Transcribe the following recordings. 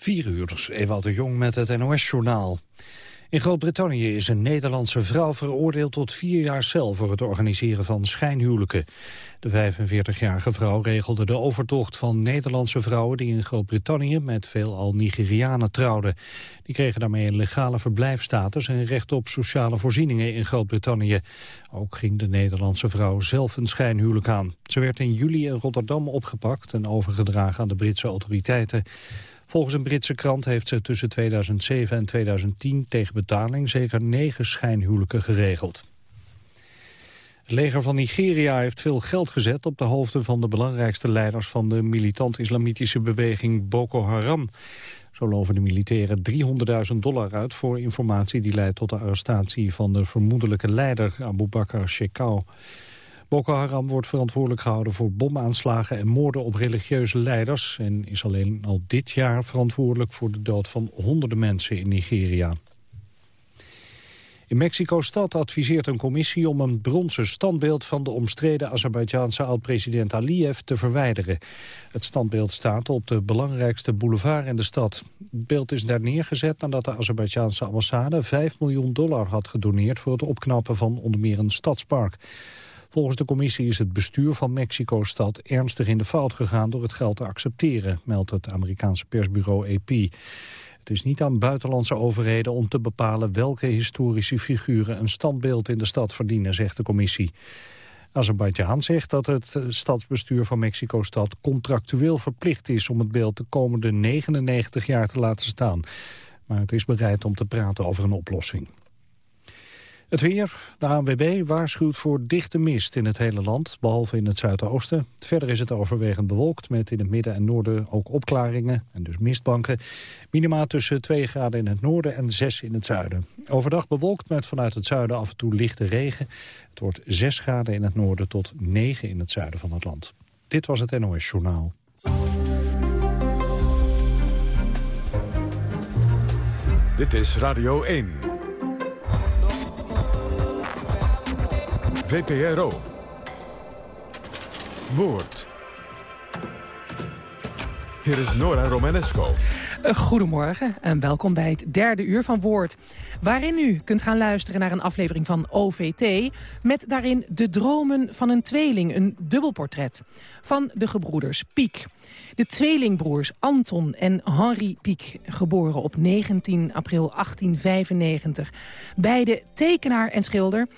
4 uur, Ewout de Jong met het NOS-journaal. In Groot-Brittannië is een Nederlandse vrouw veroordeeld tot vier jaar cel voor het organiseren van schijnhuwelijken. De 45-jarige vrouw regelde de overtocht van Nederlandse vrouwen die in Groot-Brittannië met veelal Nigerianen trouwden. Die kregen daarmee een legale verblijfstatus en recht op sociale voorzieningen in Groot-Brittannië. Ook ging de Nederlandse vrouw zelf een schijnhuwelijk aan. Ze werd in juli in Rotterdam opgepakt en overgedragen aan de Britse autoriteiten. Volgens een Britse krant heeft ze tussen 2007 en 2010 tegen betaling zeker negen schijnhuwelijken geregeld. Het leger van Nigeria heeft veel geld gezet op de hoofden van de belangrijkste leiders van de militant-islamitische beweging Boko Haram. Zo loven de militairen 300.000 dollar uit voor informatie die leidt tot de arrestatie van de vermoedelijke leider Abu Bakr Shekau. Boko Haram wordt verantwoordelijk gehouden voor bomaanslagen en moorden op religieuze leiders... en is alleen al dit jaar verantwoordelijk voor de dood van honderden mensen in Nigeria. In Mexico-stad adviseert een commissie om een bronzen standbeeld van de omstreden Azerbeidjaanse oud-president Aliyev te verwijderen. Het standbeeld staat op de belangrijkste boulevard in de stad. Het beeld is daar neergezet nadat de Azerbeidjaanse ambassade 5 miljoen dollar had gedoneerd voor het opknappen van onder meer een stadspark. Volgens de commissie is het bestuur van Mexico-stad ernstig in de fout gegaan door het geld te accepteren, meldt het Amerikaanse persbureau AP. Het is niet aan buitenlandse overheden om te bepalen welke historische figuren een standbeeld in de stad verdienen, zegt de commissie. Azerbeidzjan zegt dat het stadsbestuur van Mexico-stad contractueel verplicht is om het beeld de komende 99 jaar te laten staan. Maar het is bereid om te praten over een oplossing. Het weer, de ANWB waarschuwt voor dichte mist in het hele land, behalve in het zuidoosten. Verder is het overwegend bewolkt, met in het midden en noorden ook opklaringen en dus mistbanken. Minima tussen 2 graden in het noorden en 6 in het zuiden. Overdag bewolkt met vanuit het zuiden af en toe lichte regen. Het wordt 6 graden in het noorden tot 9 in het zuiden van het land. Dit was het NOS Journaal. Dit is Radio 1. VPRO. Woord. Hier is Nora Romanesco. Eh, goedemorgen en welkom bij het derde uur van Woord. Waarin u kunt gaan luisteren naar een aflevering van OVT... met daarin de dromen van een tweeling, een dubbelportret... van de gebroeders Piek. De tweelingbroers Anton en Henri Piek, geboren op 19 april 1895. Beide tekenaar en schilder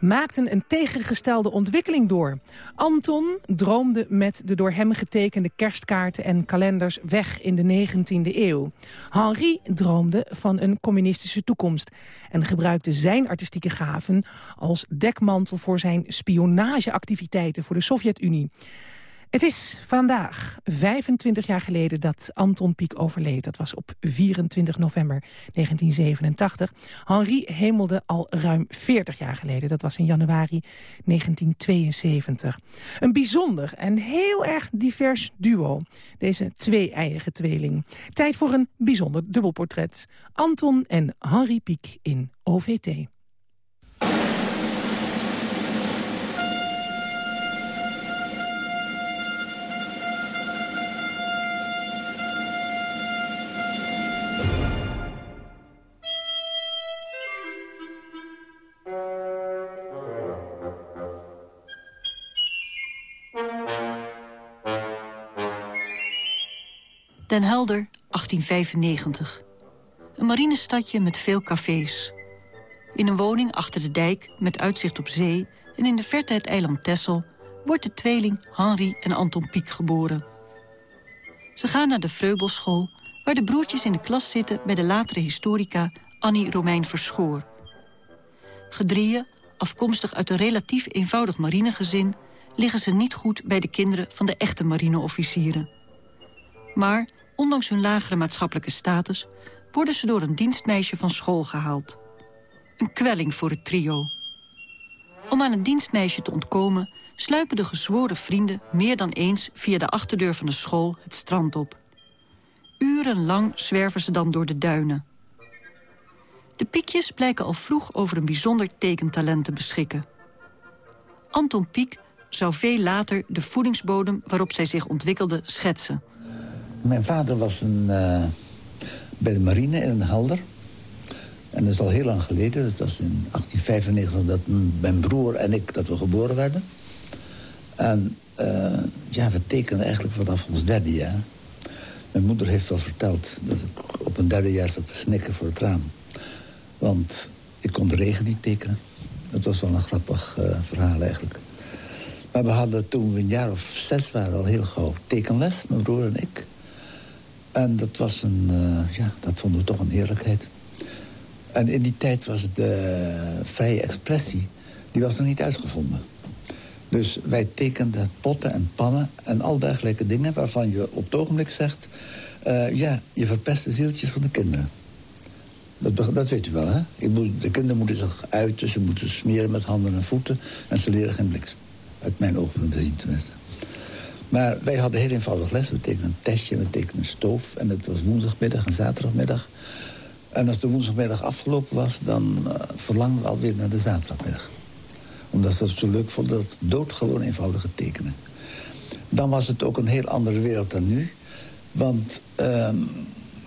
maakten een tegengestelde ontwikkeling door. Anton droomde met de door hem getekende kerstkaarten en kalenders weg in de 19e eeuw. Henri droomde van een communistische toekomst en gebruikte zijn artistieke gaven als dekmantel voor zijn spionageactiviteiten voor de Sovjet-Unie. Het is vandaag 25 jaar geleden dat Anton Pieck overleed. Dat was op 24 november 1987. Henri hemelde al ruim 40 jaar geleden. Dat was in januari 1972. Een bijzonder en heel erg divers duo. Deze twee-eiige tweeling. Tijd voor een bijzonder dubbelportret. Anton en Henri Pieck in OVT. Den Helder, 1895. Een marinestadje met veel cafés. In een woning achter de dijk met uitzicht op zee... en in de verte het eiland Texel... wordt de tweeling Henri en Anton Pieck geboren. Ze gaan naar de Vreubelschool... waar de broertjes in de klas zitten bij de latere historica Annie Romein Verschoor. Gedrieën, afkomstig uit een relatief eenvoudig marinegezin... liggen ze niet goed bij de kinderen van de echte marineofficieren. Maar ondanks hun lagere maatschappelijke status... worden ze door een dienstmeisje van school gehaald. Een kwelling voor het trio. Om aan het dienstmeisje te ontkomen... sluipen de gezworen vrienden meer dan eens... via de achterdeur van de school het strand op. Urenlang zwerven ze dan door de duinen. De piekjes blijken al vroeg over een bijzonder tekentalent te beschikken. Anton Pieck zou veel later de voedingsbodem waarop zij zich ontwikkelde schetsen. Mijn vader was een, uh, bij de marine in een helder. En dat is al heel lang geleden. Dat was in 1895 dat mijn broer en ik dat we geboren werden. En uh, ja, we tekenden eigenlijk vanaf ons derde jaar. Mijn moeder heeft wel verteld dat ik op een derde jaar zat te snikken voor het raam. Want ik kon de regen niet tekenen. Dat was wel een grappig uh, verhaal eigenlijk. Maar we hadden toen we een jaar of zes waren al heel gauw tekenles, mijn broer en ik. En dat was een, uh, ja, dat vonden we toch een eerlijkheid. En in die tijd was de vrije expressie, die was nog niet uitgevonden. Dus wij tekenden potten en pannen en al dergelijke dingen... waarvan je op het ogenblik zegt... Uh, ja, je verpest de zieltjes van de kinderen. Dat, dat weet u wel, hè? de kinderen moeten zich uiten, ze moeten smeren met handen en voeten... en ze leren geen bliksem. Uit mijn ogen bezien tenminste. Maar wij hadden heel eenvoudig les. We tekenen een testje, we tekenen een stoof. En het was woensdagmiddag en zaterdagmiddag. En als de woensdagmiddag afgelopen was... dan uh, verlangden we alweer naar de zaterdagmiddag. Omdat ze het zo leuk vonden, dat doodgewoon eenvoudige tekenen. Dan was het ook een heel andere wereld dan nu. Want uh,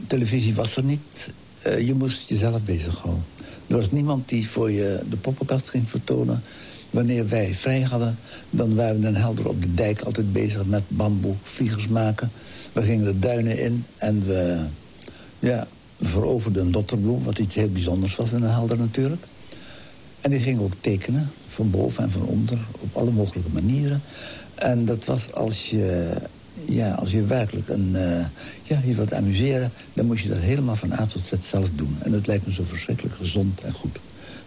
televisie was er niet. Uh, je moest jezelf bezighouden. Er was niemand die voor je de poppenkast ging vertonen. Wanneer wij vrij hadden, dan waren we in Helder op de dijk altijd bezig met bamboe, vliegers maken. We gingen de duinen in en we ja, veroverden dotterbloem, wat iets heel bijzonders was in een Helder natuurlijk. En die gingen ook tekenen, van boven en van onder, op alle mogelijke manieren. En dat was als je, ja, als je werkelijk een, uh, ja, je wilt amuseren... dan moest je dat helemaal van A tot Z zelf doen. En dat lijkt me zo verschrikkelijk gezond en goed.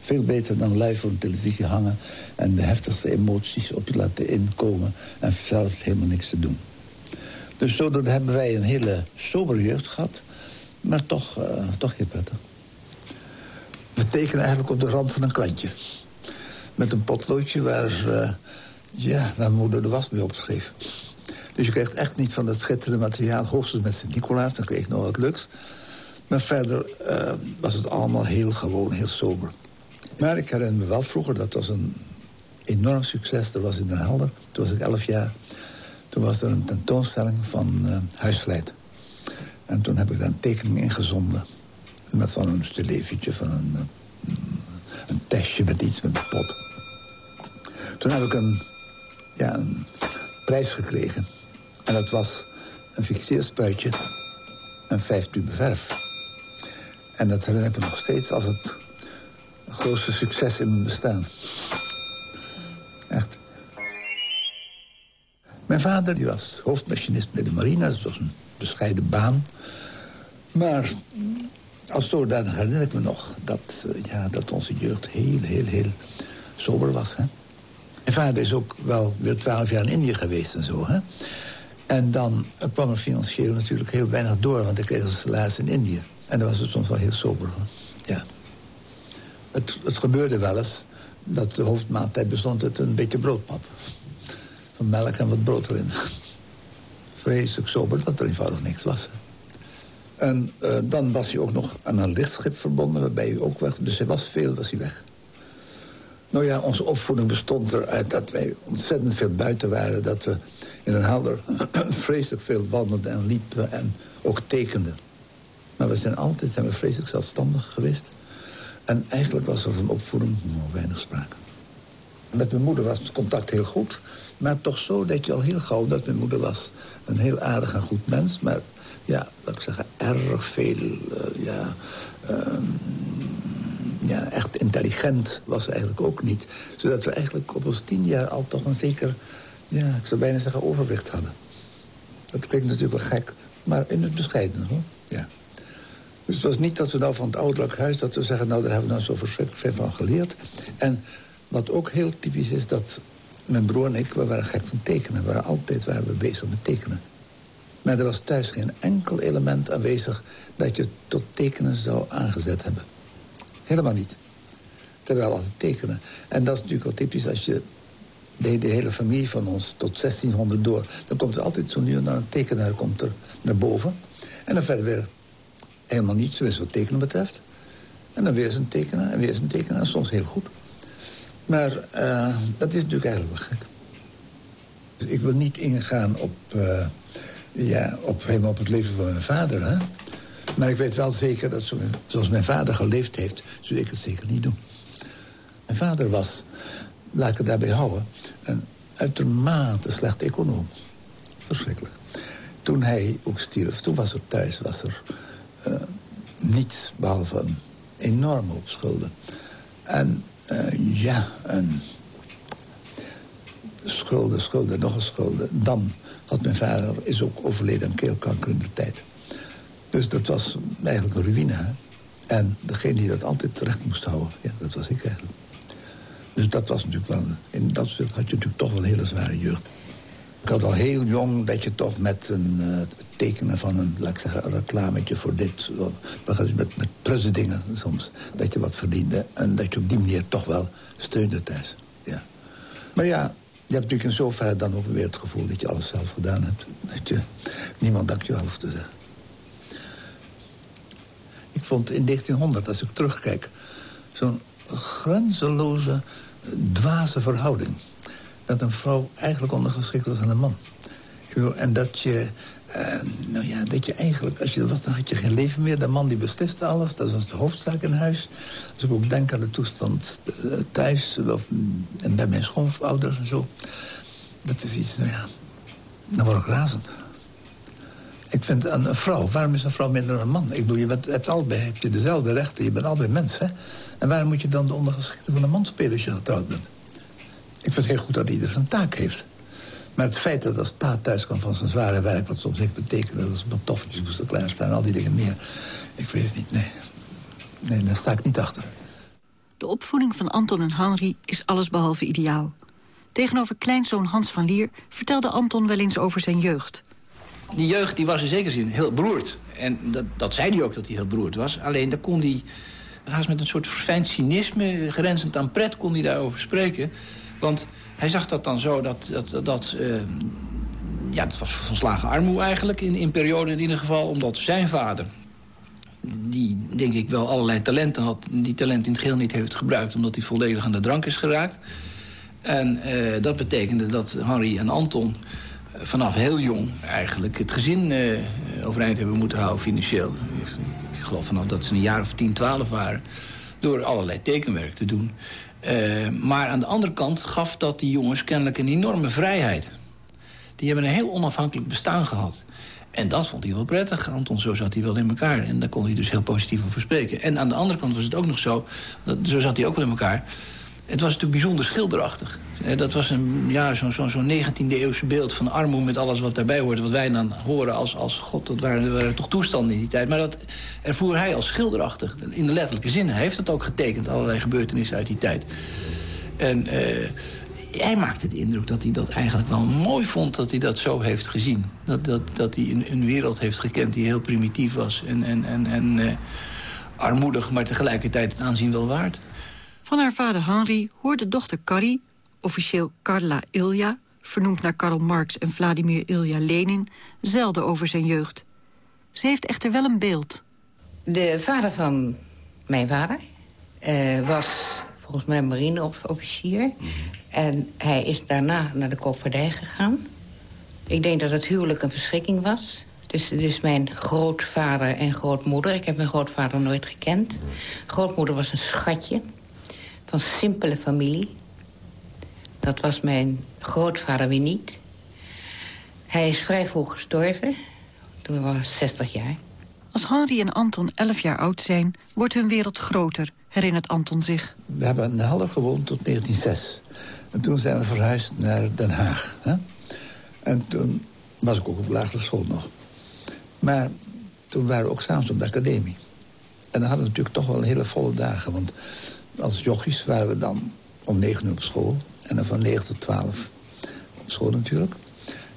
Veel beter dan live voor de televisie hangen... en de heftigste emoties op je laten inkomen... en zelf helemaal niks te doen. Dus zo hebben wij een hele sobere jeugd gehad... maar toch, uh, toch heel prettig. We tekenen eigenlijk op de rand van een krantje. Met een potloodje waar, uh, ja, waar moeder de was mee opschreef. Dus je krijgt echt niet van dat schitterende materiaal... hoogstens met Sint-Nicolaas, dan kreeg je nog wat luks. Maar verder uh, was het allemaal heel gewoon, heel sober. Maar ik herinner me wel vroeger, dat was een enorm succes. Dat was in Den Helder, toen was ik elf jaar. Toen was er een tentoonstelling van uh, Huisvleit. En toen heb ik daar een tekening ingezonden. Met van een stillevietje, van een, uh, een testje met iets, met een pot. Toen heb ik een, ja, prijs gekregen. En dat was een fixeerspuitje en vijf tuben verf. En dat herinner ik me nog steeds als het grootste succes in mijn bestaan. Echt. Mijn vader die was hoofdmachinist bij de marine. Dat was een bescheiden baan. Maar als zodanig herinner ik me nog... dat, uh, ja, dat onze jeugd heel, heel, heel sober was. Hè? Mijn vader is ook wel weer twaalf jaar in Indië geweest en zo. Hè? En dan kwam er financieel natuurlijk heel weinig door... want ik kreeg een salaris in Indië. En dan was het soms wel heel sober. Ja. Het, het gebeurde wel eens dat de hoofdmaaltijd bestond uit een beetje broodpap. Van melk en wat brood erin. Vreselijk sober dat er eenvoudig niks was. En uh, dan was hij ook nog aan een lichtschip verbonden, waarbij hij ook weg... Dus hij was veel, was hij weg. Nou ja, onze opvoeding bestond eruit dat wij ontzettend veel buiten waren. Dat we in een helder vreselijk veel wandelden en liepen en ook tekenden. Maar we zijn altijd zijn we vreselijk zelfstandig geweest. En eigenlijk was er van opvoeding nog weinig sprake. Met mijn moeder was het contact heel goed. Maar toch zo dat je al heel gauw dat mijn moeder was. Een heel aardig en goed mens. Maar ja, laat ik zeggen, erg veel... Uh, ja, uh, ja, echt intelligent was ze eigenlijk ook niet. Zodat we eigenlijk op ons tien jaar al toch een zeker... ja, ik zou bijna zeggen overwicht hadden. Dat klinkt natuurlijk wel gek, maar in het bescheiden hoor. Ja. Dus het was niet dat we nou van het ouderlijk huis... dat we zeggen, nou, daar hebben we nou zo verschrikkelijk veel van geleerd. En wat ook heel typisch is, dat mijn broer en ik... we waren gek van tekenen. We waren altijd waren bezig met tekenen. Maar er was thuis geen enkel element aanwezig... dat je tot tekenen zou aangezet hebben. Helemaal niet. Terwijl altijd tekenen. En dat is natuurlijk wel typisch als je de, de, hele familie van ons tot 1600 door... dan komt er altijd zo nu en dan een tekenaar komt er naar boven. En dan verder weer helemaal niets, zoals wat tekenen betreft. En dan weer eens een tekenen en weer eens een tekenen. En soms heel goed. Maar uh, dat is natuurlijk eigenlijk wel gek. Dus ik wil niet ingaan op, uh, ja, op, helemaal op het leven van mijn vader. Hè? Maar ik weet wel zeker dat zoals mijn vader geleefd heeft... zou ik het zeker niet doen. Mijn vader was, laat ik het daarbij houden... een uitermate slecht econoom. Verschrikkelijk. Toen hij ook stierf, toen was er thuis was er, niets behalve een enorme schulden. En uh, ja, en schulden, schulden, nog een schulden. Dan had mijn vader is ook overleden aan keelkanker in de tijd. Dus dat was eigenlijk een ruïne. En degene die dat altijd terecht moest houden, ja, dat was ik eigenlijk. Dus dat was natuurlijk wel... In dat had je natuurlijk toch wel een hele zware jeugd. Ik had al heel jong dat je toch met een uh, tekenen van een, laat ik zeggen, een reclametje voor dit... met, met dingen soms, dat je wat verdiende. En dat je op die manier toch wel steunde thuis. Ja. Maar ja, je hebt natuurlijk in zoverre dan ook weer het gevoel dat je alles zelf gedaan hebt. Dat je niemand dankjewel hoeft te zeggen. Ik vond in 1900, als ik terugkijk, zo'n grenzeloze, dwaze verhouding. Dat een vrouw eigenlijk ondergeschikt was aan een man. En dat je, uh, nou ja, dat je eigenlijk, als je was, dan had je geen leven meer. De man die besliste alles, dat was de hoofdzaak in huis. Als ik ook denk aan de toestand uh, thuis, of, en bij mijn schoonouders en zo. Dat is iets, nou ja, dan word ik razend. Ik vind een, vrouw, waarom is een vrouw minder dan een man? Ik bedoel, je hebt allebei heb je dezelfde rechten, je bent allebei mens, hè? En waarom moet je dan de ondergeschikte van een man spelen als je getrouwd bent? Ik vind het heel goed dat ieder zijn taak heeft. Maar het feit dat als pa thuis kan van zijn zware werk... wat soms echt betekent dat ze pantoffeltjes moesten klaarstaan... al die dingen meer. Ik weet het niet, nee. Nee, daar sta ik niet achter. De opvoeding van Anton en Henry is allesbehalve ideaal. Tegenover kleinzoon Hans van Lier vertelde Anton wel eens over zijn jeugd. Die jeugd die was in zekere zin heel beroerd. En dat, dat zei hij ook, dat hij heel beroerd was. Alleen daar kon hij, haast met een soort verfijnd cynisme... grenzend aan pret, kon hij daarover spreken. Want hij zag dat dan zo dat... dat, dat uh, ja, het was verslagen armoede eigenlijk, in, in perioden in ieder geval... omdat zijn vader, die denk ik wel allerlei talenten had... die talent in het geheel niet heeft gebruikt... omdat hij volledig aan de drank is geraakt. En uh, dat betekende dat Henry en Anton vanaf heel jong eigenlijk het gezin overeind hebben moeten houden financieel. Ik geloof vanaf dat ze een jaar of 10, 12 waren. Door allerlei tekenwerk te doen. Uh, maar aan de andere kant gaf dat die jongens kennelijk een enorme vrijheid. Die hebben een heel onafhankelijk bestaan gehad. En dat vond hij wel prettig. Anton, zo zat hij wel in elkaar. En daar kon hij dus heel positief over spreken. En aan de andere kant was het ook nog zo... Dat, zo zat hij ook wel in elkaar het was natuurlijk bijzonder schilderachtig. Dat was een ja, zo'n zo, zo 19e eeuwse beeld van armoede met alles wat daarbij hoort. Wat wij dan horen als, als god, dat waren, toch toestanden in die tijd. Maar dat ervoer hij als schilderachtig, in de letterlijke zin. Hij heeft dat ook getekend, allerlei gebeurtenissen uit die tijd. En uh, hij maakte de indruk dat hij dat eigenlijk wel mooi vond... dat hij dat zo heeft gezien. Dat, dat, dat hij een, een wereld heeft gekend die heel primitief was. En, en, en, en uh, armoedig, maar tegelijkertijd het aanzien wel waard. Van haar vader Henry hoorde dochter Carrie, officieel Carla Ilja... vernoemd naar Karl Marx en Vladimir Ilja Lenin... zelden over zijn jeugd. Ze heeft echter wel een beeld. De vader van mijn vader uh, was volgens mij marineofficier. Mm En hij is daarna naar de koopvaardij gegaan. Ik denk dat het huwelijk een verschrikking was. Dus, dus mijn grootvader en grootmoeder. Ik heb mijn grootvader nooit gekend. Grootmoeder was een schatje van simpele familie. Dat was mijn grootvader weer niet. Hij is vrij vroeg gestorven. Toen was 60 jaar. Als Henry en Anton 11 jaar oud zijn, wordt hun wereld groter, herinnert Anton zich. We hebben in Halle gewoond tot 1906. En toen zijn we verhuisd naar Den Haag. Hè? En toen was ik ook op lagere school nog. Maar toen waren we ook samen op de academie. En dan hadden we natuurlijk toch wel hele volle dagen. Want als jochies waren we dan om negen uur op school. En dan van negen tot twaalf op school natuurlijk.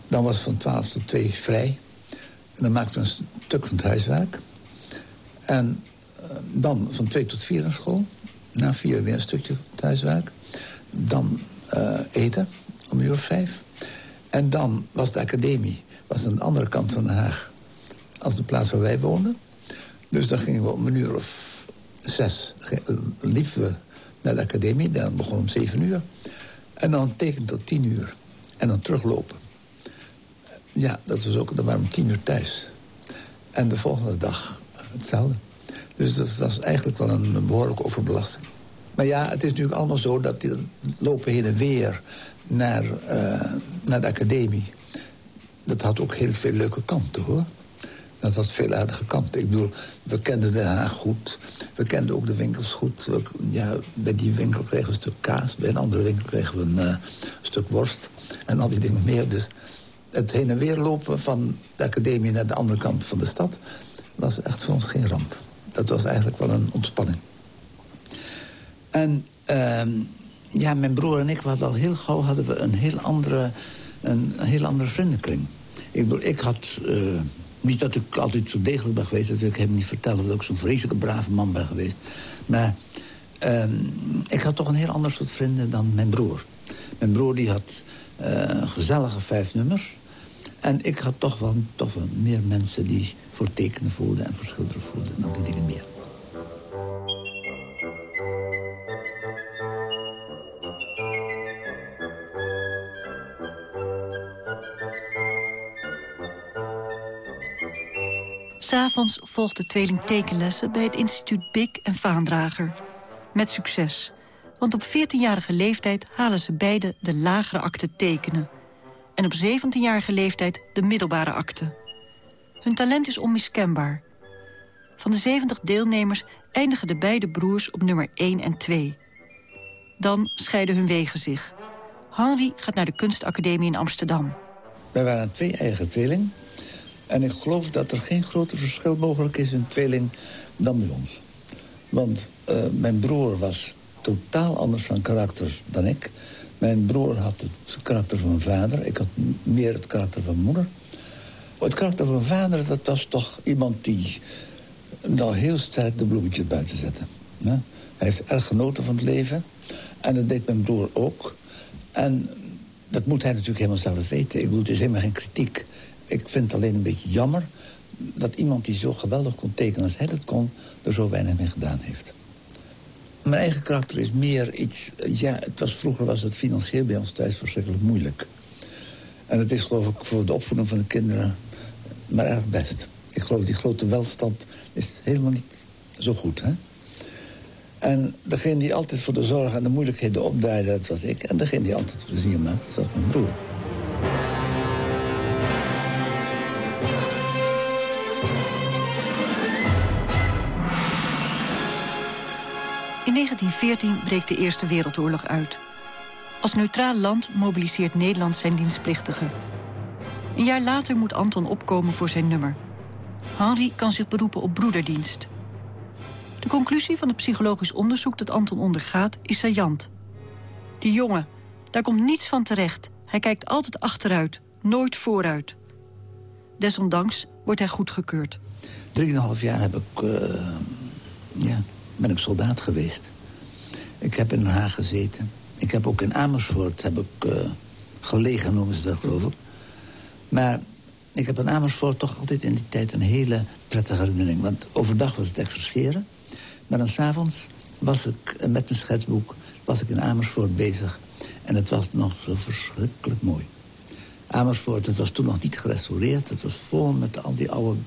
Dan was van twaalf tot twee vrij. En dan maakten we een stuk van het huiswerk. En uh, dan van twee tot vier naar school. Na vier weer een stukje het huiswerk. Dan uh, eten om uur vijf. En dan was de academie was aan de andere kant van Den Haag... als de plaats waar wij woonden. Dus dan gingen we om een uur of zes liepen we naar de academie. Dan begon om zeven uur. En dan teken tot tien uur. En dan teruglopen. Ja, dat was ook, dan waren we tien uur thuis. En de volgende dag hetzelfde. Dus dat was eigenlijk wel een behoorlijke overbelasting. Maar ja, het is natuurlijk allemaal zo dat die lopen heen en weer naar, uh, naar de academie. Dat had ook heel veel leuke kanten, hoor. Dat had veel aardige kanten. Ik bedoel, we kenden Den Haag goed. We kenden ook de winkels goed. ja, bij die winkel kregen we een stuk kaas. Bij een andere winkel kregen we een uh, stuk worst. En al die dingen meer. Dus het heen en weer lopen van de academie naar de andere kant van de stad... was echt voor ons geen ramp. Dat was eigenlijk wel een ontspanning. En ehm, ja, mijn broer en ik hadden al heel gauw hadden we een heel andere, een, heel andere vriendenkring. Ik bedoel, ik had... Uh, niet dat ik altijd zo degelijk ben geweest, dat wil ik hem niet vertellen... dat ik zo'n vreselijke brave man ben geweest. Maar ehm, ik had toch een heel ander soort vrienden dan mijn broer. Mijn broer die had uh, gezellige vijf nummers. En ik had toch wel, toch meer mensen die voor tekenen voelden... en voor schilderen voelden en die dingen meer. S'avonds volgt de tweeling tekenlessen bij het instituut Bik en Vaandrager. Met succes, want op 14-jarige leeftijd halen ze beide de lagere akte tekenen. En op 17-jarige leeftijd de middelbare akte. Hun talent is onmiskenbaar. Van de 70 deelnemers eindigen de beide broers op nummer 1 en 2. Dan scheiden hun wegen zich. Henry gaat naar de kunstacademie in Amsterdam. Wij waren twee eigen tweeling. En ik geloof dat er geen groter verschil mogelijk is in tweeling dan bij ons. Want uh, mijn broer was totaal anders van karakter dan ik. Mijn broer had het karakter van mijn vader. Ik had meer het karakter van mijn moeder. Het karakter van mijn vader, dat was toch iemand die... nou heel sterk de bloemetjes buiten zette. Hij heeft erg genoten van het leven. En dat deed mijn broer ook. En dat moet hij natuurlijk helemaal zelf weten. Ik bedoel, het is helemaal geen kritiek. Ik vind het alleen een beetje jammer dat iemand die zo geweldig kon tekenen als hij dat kon... er zo weinig mee gedaan heeft. Mijn eigen karakter is meer iets... Ja, het was, vroeger was het financieel bij ons thuis verschrikkelijk moeilijk. En het is geloof ik voor de opvoeding van de kinderen maar erg best. Ik geloof die grote welstand is helemaal niet zo goed, hè? En degene die altijd voor de zorg en de moeilijkheden opdraaide, dat was ik. En degene die altijd plezier maakte, dat was mijn broer. 1914 breekt de Eerste Wereldoorlog uit. Als neutraal land mobiliseert Nederland zijn dienstplichtigen. Een jaar later moet Anton opkomen voor zijn nummer. Henry kan zich beroepen op broederdienst. De conclusie van het psychologisch onderzoek dat Anton ondergaat is saillant. Die jongen, daar komt niets van terecht. Hij kijkt altijd achteruit, nooit vooruit. Desondanks wordt hij goedgekeurd. Drieënhalf jaar heb ik, uh, ja, ben ik soldaat geweest. Ik heb in Den Haag gezeten. Ik heb ook in Amersfoort heb ik, uh, gelegen, noemen ze dat geloof ik. Maar ik heb in Amersfoort toch altijd in die tijd een hele prettige herinnering. Want overdag was het exerceren. Maar dan s'avonds was ik met mijn schetsboek was ik in Amersfoort bezig. En het was nog verschrikkelijk mooi. Amersfoort, het was toen nog niet gerestaureerd. Het was vol met al die oude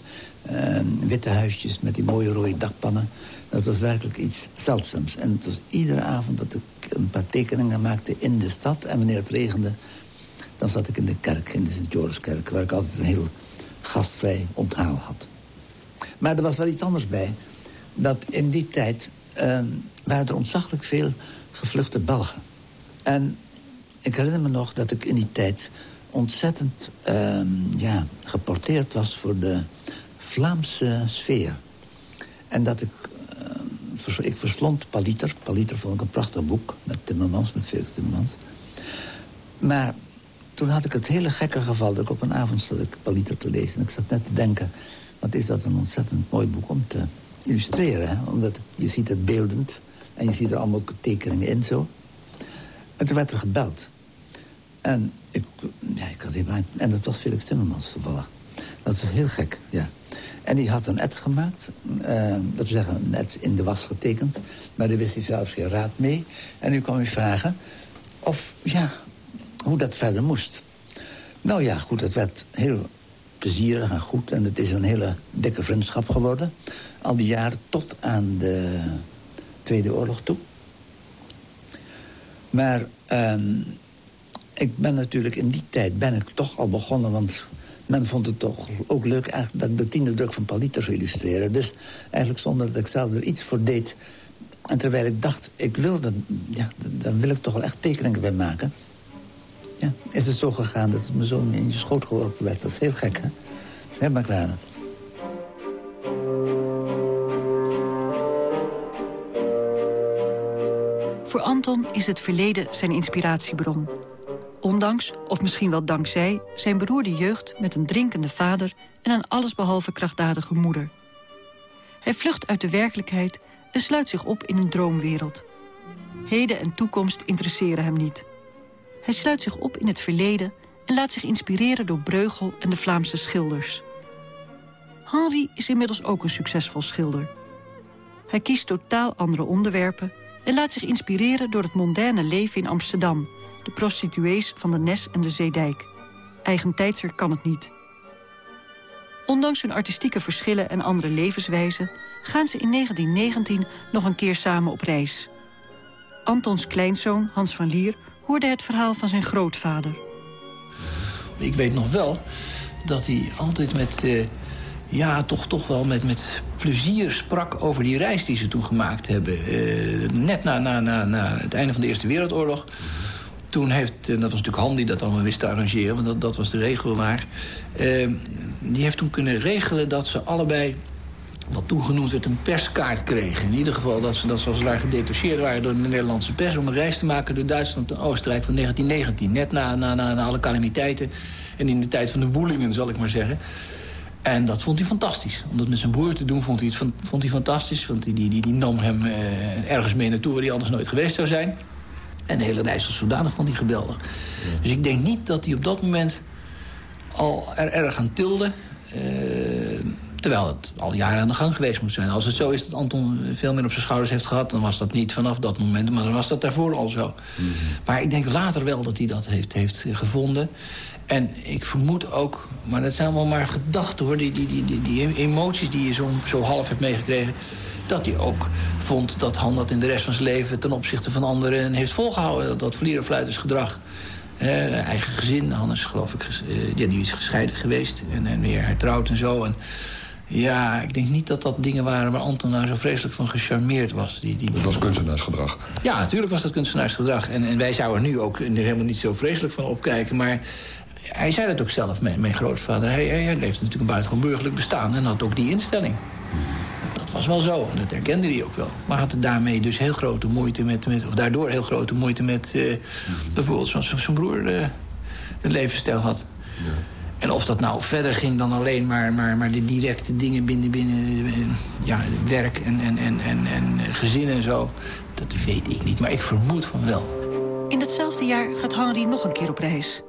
witte huisjes met die mooie rode dakpannen. Dat was werkelijk iets zeldzaams. En het was iedere avond dat ik een paar tekeningen maakte in de stad. En wanneer het regende, dan zat ik in de kerk, in de Sint-Joriskerk... waar ik altijd een heel gastvrij onthaal had. Maar er was wel iets anders bij. Dat in die tijd uh, waren er ontzaglijk veel gevluchte Belgen. En ik herinner me nog dat ik in die tijd ontzettend uh, ja, geporteerd was voor de Vlaamse sfeer. En dat ik, uh, ik verslond Paliter. Paliter vond ik een prachtig boek met Timmermans, met Felix Timmermans. Maar toen had ik het hele gekke geval dat ik op een avond zat ik Paliter te lezen. En ik zat net te denken, wat is dat een ontzettend mooi boek om te illustreren. Hè? Omdat je ziet het beeldend en je ziet er allemaal tekeningen in zo. En toen werd er gebeld. En ik, ja, ik had helemaal... En dat was Felix Timmermans toevallig. Dat was heel gek, ja. En die had een ets gemaakt. Uh, dat we zeggen, een in de was getekend. Maar daar wist hij zelfs geen raad mee. En nu kwam hij vragen of, ja, hoe dat verder moest. Nou ja, goed, het werd heel plezierig en goed. En het is een hele dikke vriendschap geworden. Al die jaren tot aan de Tweede Oorlog toe. Maar ehm, ik ben natuurlijk in die tijd ben ik toch al begonnen... want men vond het toch ook leuk eigenlijk dat de tiende druk van Paliter zou illustreren. Dus eigenlijk zonder dat ik zelf er iets voor deed... En terwijl ik dacht, ik wil dat, ja, daar wil ik toch wel echt tekeningen bij maken. Ja, is het zo gegaan dat het me zo in je schoot geworpen werd. Dat is heel gek, hè? Helemaal klaar. Voor Anton is het verleden zijn inspiratiebron. Ondanks, of misschien wel dankzij, zijn beroerde jeugd... met een drinkende vader en een allesbehalve krachtdadige moeder. Hij vlucht uit de werkelijkheid en sluit zich op in een droomwereld. Heden en toekomst interesseren hem niet. Hij sluit zich op in het verleden en laat zich inspireren door Breugel en de Vlaamse schilders. Henri is inmiddels ook een succesvol schilder. Hij kiest totaal andere onderwerpen en laat zich inspireren door het mondaine leven in Amsterdam... de prostituees van de Nes en de Zeedijk. Eigentijdser kan het niet. Ondanks hun artistieke verschillen en andere levenswijzen... gaan ze in 1919 nog een keer samen op reis. Antons kleinzoon, Hans van Lier, hoorde het verhaal van zijn grootvader. Ik weet nog wel dat hij altijd met... Uh, ja, toch, toch wel met, met plezier sprak over die reis die ze toen gemaakt hebben. Uh, net na, na, na, na het einde van de Eerste Wereldoorlog toen heeft, en dat was natuurlijk Han die dat allemaal wist te arrangeren... want dat, dat was de regelaar. Uh, die heeft toen kunnen regelen dat ze allebei wat toen genoemd werd een perskaart kregen. In ieder geval dat ze, dat ze ware gedetacheerd waren door de Nederlandse pers... om een reis te maken door Duitsland en Oostenrijk van 1919. Net na, na, na, na alle calamiteiten en in de tijd van de woelingen, zal ik maar zeggen. En dat vond hij fantastisch. Om dat met zijn broer te doen vond hij, het, vond hij fantastisch. Want die, die, die, die nam hem eh, ergens mee naartoe waar hij anders nooit geweest zou zijn. En de hele reis als zodanig vond hij geweldig. Dus ik denk niet dat hij op dat moment al er erg aan tilde. Uh, terwijl het al jaren aan de gang geweest moet zijn. Als het zo is dat Anton veel meer op zijn schouders heeft gehad... dan was dat niet vanaf dat moment, maar dan was dat daarvoor al zo. Mhm. Maar ik denk later wel dat hij dat heeft, heeft gevonden. En ik vermoed ook, maar dat zijn allemaal maar gedachten hoor... die, die, die, die, die emoties die je zo, zo half hebt meegekregen dat hij ook vond dat Han dat in de rest van zijn leven... ten opzichte van anderen heeft volgehouden. Dat, dat vlierenfluitersgedrag. Eh, eigen gezin. Han is geloof ik uh, die is gescheiden geweest. En, en weer hertrouwd en zo. En, ja, ik denk niet dat dat dingen waren waar Anton nou zo vreselijk van gecharmeerd was. Die, die... Dat was kunstenaarsgedrag. Ja, natuurlijk was dat kunstenaarsgedrag. En, en wij zouden er nu ook helemaal niet zo vreselijk van opkijken. Maar hij zei dat ook zelf, mijn, mijn grootvader. Hij, hij, hij leefde natuurlijk een buitengewoon burgerlijk bestaan en had ook die instelling was wel zo. Dat herkende hij ook wel. Maar had het daarmee dus heel grote moeite met... met of daardoor heel grote moeite met... Uh, bijvoorbeeld zoals zijn broer uh, een levensstijl had. Ja. En of dat nou verder ging dan alleen maar, maar, maar de directe dingen binnen, binnen uh, ja, werk en, en, en, en, en gezin en zo... dat weet ik niet, maar ik vermoed van wel. In datzelfde jaar gaat Henry nog een keer op reis.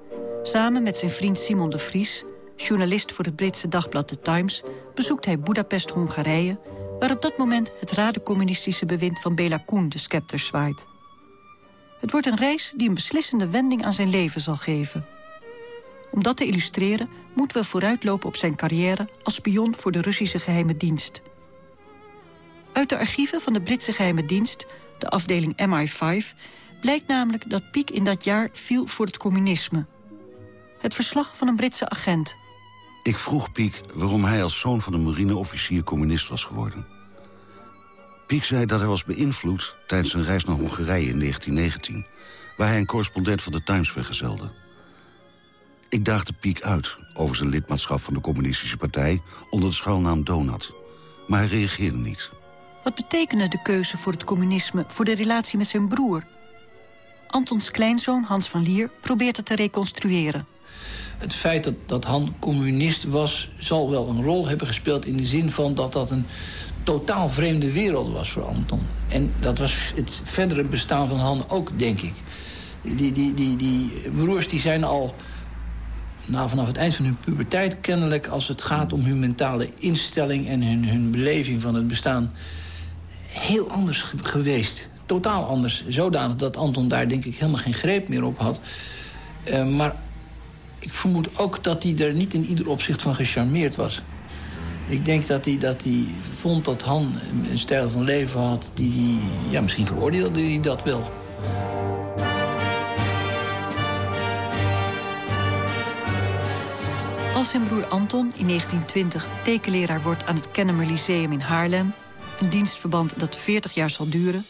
Samen met zijn vriend Simon de Vries, journalist voor het Britse dagblad The Times... bezoekt hij Budapest, Hongarije waar op dat moment het radicommunistische bewind van Bela Koen de scepter zwaait. Het wordt een reis die een beslissende wending aan zijn leven zal geven. Om dat te illustreren moeten we vooruitlopen op zijn carrière als spion voor de Russische geheime dienst. Uit de archieven van de Britse geheime dienst, de afdeling MI5, blijkt namelijk dat Piek in dat jaar viel voor het communisme. Het verslag van een Britse agent. Ik vroeg Piek waarom hij als zoon van een marineofficier communist was geworden. Piek zei dat hij was beïnvloed tijdens zijn reis naar Hongarije in 1919... waar hij een correspondent van de Times vergezelde. Ik daagde Piek uit over zijn lidmaatschap van de communistische partij... onder de schuilnaam Donat. Maar hij reageerde niet. Wat betekende de keuze voor het communisme voor de relatie met zijn broer? Antons kleinzoon Hans van Lier probeert het te reconstrueren. Het feit dat, dat Han communist was, zal wel een rol hebben gespeeld... in de zin van dat dat een totaal vreemde wereld was voor Anton. En dat was het verdere bestaan van Han ook, denk ik. Die, die, die, die broers die zijn al nou, vanaf het eind van hun puberteit kennelijk... als het gaat om hun mentale instelling en hun, hun beleving van het bestaan... heel anders geweest. Totaal anders. Zodanig dat Anton daar denk ik helemaal geen greep meer op had. Uh, maar ik vermoed ook dat hij er niet in ieder opzicht van gecharmeerd was. Ik denk dat hij, dat hij vond dat Han een stijl van leven had... die, die ja, misschien veroordeelde hij dat wel. Als zijn broer Anton in 1920 tekenleraar wordt aan het Kennemer Lyceum in Haarlem... een dienstverband dat 40 jaar zal duren...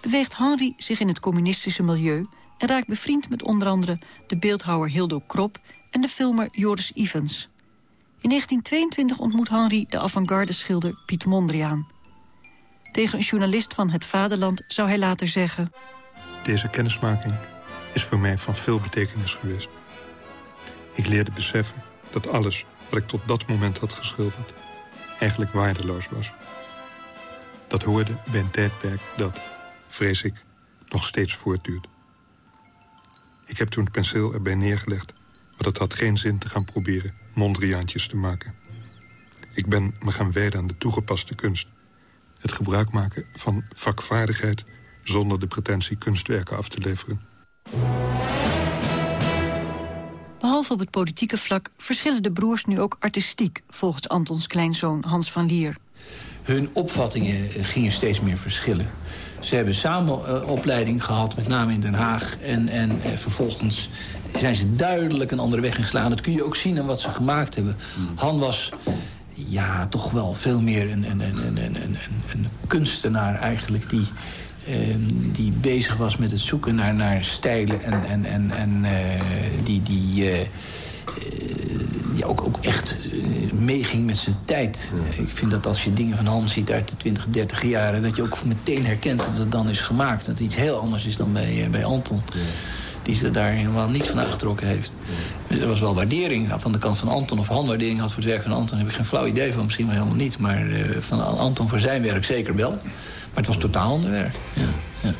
beweegt Henry zich in het communistische milieu... en raakt bevriend met onder andere de beeldhouwer Hildo Krop... en de filmer Joris Evans. In 1922 ontmoet Henry de avant-garde schilder Piet Mondriaan. Tegen een journalist van Het Vaderland zou hij later zeggen... Deze kennismaking is voor mij van veel betekenis geweest. Ik leerde beseffen dat alles wat ik tot dat moment had geschilderd... eigenlijk waardeloos was. Dat hoorde bij een tijdperk dat, vrees ik, nog steeds voortduurt. Ik heb toen het penseel erbij neergelegd... maar het had geen zin te gaan proberen Mondriaantjes te maken. Ik ben me gaan wijden aan de toegepaste kunst. Het gebruik maken van vakvaardigheid... zonder de pretentie kunstwerken af te leveren. Behalve op het politieke vlak verschillen de broers nu ook artistiek... volgens Antons kleinzoon Hans van Lier. Hun opvattingen gingen steeds meer verschillen. Ze hebben samen uh, opleiding gehad, met name in Den Haag. En, en uh, vervolgens zijn ze duidelijk een andere weg ingeslaan. Dat kun je ook zien aan wat ze gemaakt hebben. Han was ja, toch wel veel meer een, een, een, een, een, een kunstenaar eigenlijk... die Ehm, die bezig was met het zoeken naar, naar stijlen en, en, en, en uh, die, die uh, ja, ook, ook echt meeging met zijn tijd. ik vind dat als je dingen van Hans ziet uit de 20, 30 jaren... dat je ook meteen herkent dat het dan is gemaakt. Dat het iets heel anders is dan bij, bij Anton. Die ze daar helemaal niet van aangetrokken heeft. Er was wel waardering van de kant van Anton. Of Han waardering had voor het werk van Anton. Daar heb ik geen flauw idee van. Misschien wel helemaal niet. Maar van Anton voor zijn werk zeker wel. Maar het was totaal ander werk. Ja, ja.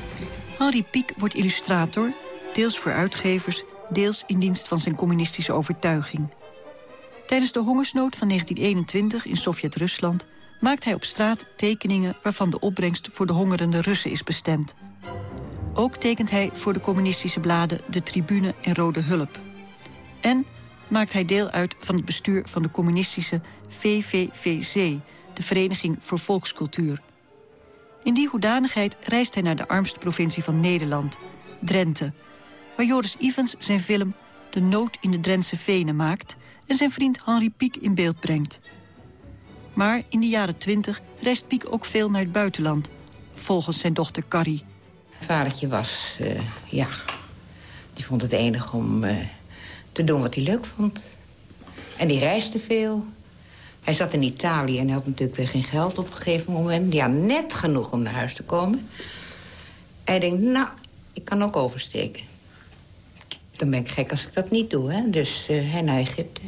Henri Piek wordt illustrator, deels voor uitgevers... deels in dienst van zijn communistische overtuiging. Tijdens de hongersnood van 1921 in Sovjet-Rusland... maakt hij op straat tekeningen waarvan de opbrengst voor de hongerende Russen is bestemd. Ook tekent hij voor de communistische bladen De Tribune en Rode Hulp. En maakt hij deel uit van het bestuur van de communistische VVVC... de Vereniging voor Volkscultuur... In die hoedanigheid reist hij naar de armste provincie van Nederland, Drenthe... waar Joris Evans zijn film De Nood in de Drentse Venen maakt... en zijn vriend Henri Piek in beeld brengt. Maar in de jaren twintig reist Piek ook veel naar het buitenland... volgens zijn dochter Carrie. Vadertje was, uh, ja, die vond het enig om uh, te doen wat hij leuk vond. En die reisde veel. Hij zat in Italië en had natuurlijk weer geen geld op een gegeven moment. Ja, net genoeg om naar huis te komen. Hij denkt, nou, ik kan ook oversteken. Dan ben ik gek als ik dat niet doe, hè. Dus uh, hij naar Egypte.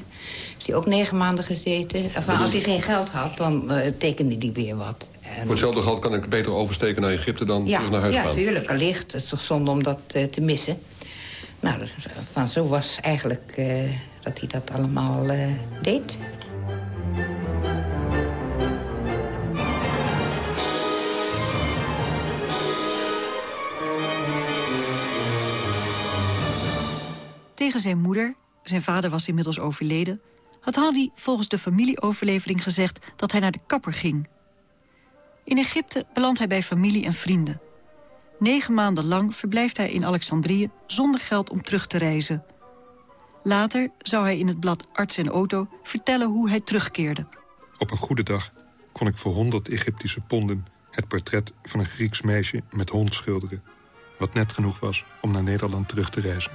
Heeft hij ook negen maanden gezeten. Enfin, als hij geen geld had, dan uh, tekende hij weer wat. En... Voor hetzelfde geld kan ik beter oversteken naar Egypte dan ja, terug naar huis ja, gaan. Ja, tuurlijk, allicht. Het is toch zonde om dat uh, te missen. Nou, van zo was eigenlijk dat hij dat allemaal deed. Zijn moeder, zijn vader was inmiddels overleden... had Henri volgens de familieoverlevering gezegd dat hij naar de kapper ging. In Egypte belandt hij bij familie en vrienden. Negen maanden lang verblijft hij in Alexandrië zonder geld om terug te reizen. Later zou hij in het blad Arts en Auto vertellen hoe hij terugkeerde. Op een goede dag kon ik voor 100 Egyptische ponden... het portret van een Grieks meisje met hond schilderen... wat net genoeg was om naar Nederland terug te reizen.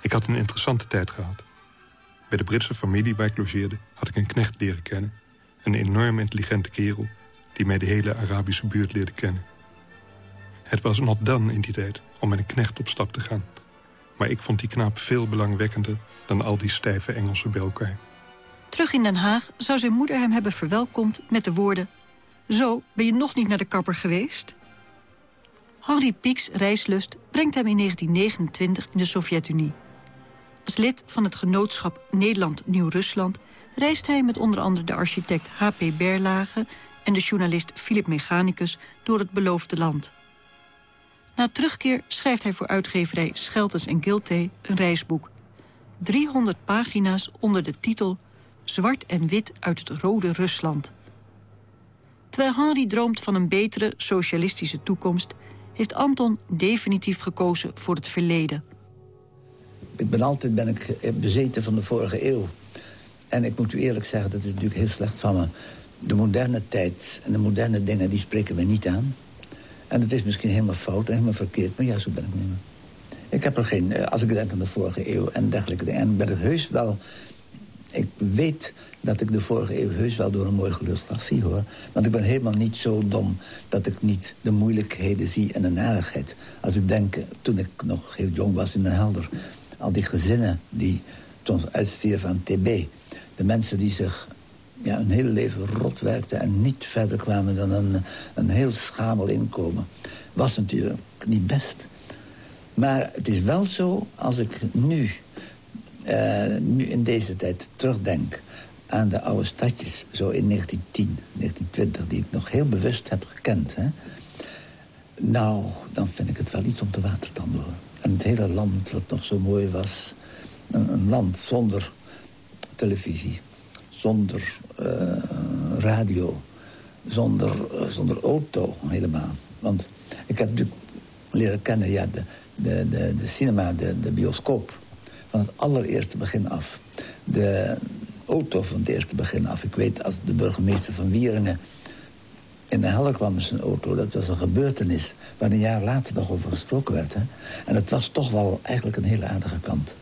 Ik had een interessante tijd gehad. Bij de Britse familie waar ik logeerde had ik een knecht leren kennen. Een enorm intelligente kerel die mij de hele Arabische buurt leerde kennen. Het was not dan in die tijd om met een knecht op stap te gaan. Maar ik vond die knaap veel belangwekkender dan al die stijve Engelsen bij elkaar. Terug in Den Haag zou zijn moeder hem hebben verwelkomd met de woorden... Zo, ben je nog niet naar de kapper geweest? Henri Pieks reislust brengt hem in 1929 in de Sovjet-Unie. Als lid van het genootschap Nederland-Nieuw-Rusland... reist hij met onder andere de architect H.P. Berlage... en de journalist Philip Mechanicus door het beloofde land. Na terugkeer schrijft hij voor uitgeverij Scheltens en Giltee een reisboek. 300 pagina's onder de titel Zwart en wit uit het rode Rusland. Terwijl Henri droomt van een betere socialistische toekomst... heeft Anton definitief gekozen voor het verleden. Ik ben altijd ben ik bezeten van de vorige eeuw. En ik moet u eerlijk zeggen, dat is natuurlijk heel slecht van me. De moderne tijd en de moderne dingen, die spreken me niet aan. En het is misschien helemaal fout en helemaal verkeerd, maar ja, zo ben ik niet. Ik heb er geen, eh, als ik denk aan de vorige eeuw en dergelijke dingen... en ben ik heus wel... Ik weet dat ik de vorige eeuw heus wel door een mooi gelust glas zie, hoor. Want ik ben helemaal niet zo dom dat ik niet de moeilijkheden zie en de narigheid. Als ik denk, toen ik nog heel jong was in de Helder... al die gezinnen die toen uitstierven aan TB... de mensen die zich ja, hun hele leven rot werkten... en niet verder kwamen dan een, een heel schamel inkomen... was natuurlijk niet best. Maar het is wel zo, als ik nu, uh, nu in deze tijd terugdenk aan de oude stadjes, zo in 1910, 1920... die ik nog heel bewust heb gekend, hè, nou, dan vind ik het wel iets om te watertanden, hoor. En het hele land, wat nog zo mooi was... een, land zonder televisie, zonder uh, radio, zonder, uh, zonder auto helemaal. Want ik heb natuurlijk leren kennen, ja, de, de, de, de cinema, de, de bioscoop. Van het allereerste begin af. De auto van het eerste begin af. Ik weet, als de burgemeester van Wieringen in de Helder kwam met zijn auto... dat was een gebeurtenis waar een jaar later nog over gesproken werd. Hè? En het was toch wel eigenlijk een hele aardige kant.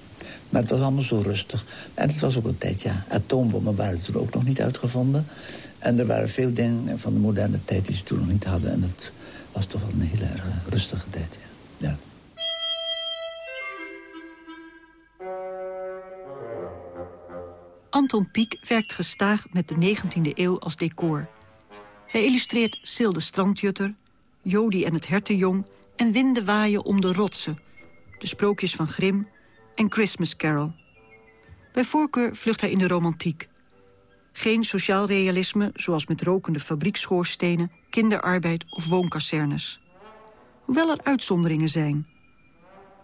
Maar het was allemaal zo rustig. En het was ook een tijd, ja, atoombommen waren toen ook nog niet uitgevonden. En er waren veel dingen van de moderne tijd die ze toen nog niet hadden. En het was toch wel een hele erg rustige tijd, ja. ja. Anton Pieck werkt gestaag met de 19e eeuw als decor. Hij illustreert Sil de Strandjutter, Jodi en het hertenjong... en Winden waaien om de rotsen, de sprookjes van Grimm en Christmas Carol. Bij voorkeur vlucht hij in de romantiek. Geen sociaal realisme, zoals met rokende fabriekschoorstenen... kinderarbeid of woonkazernes. Hoewel er uitzonderingen zijn.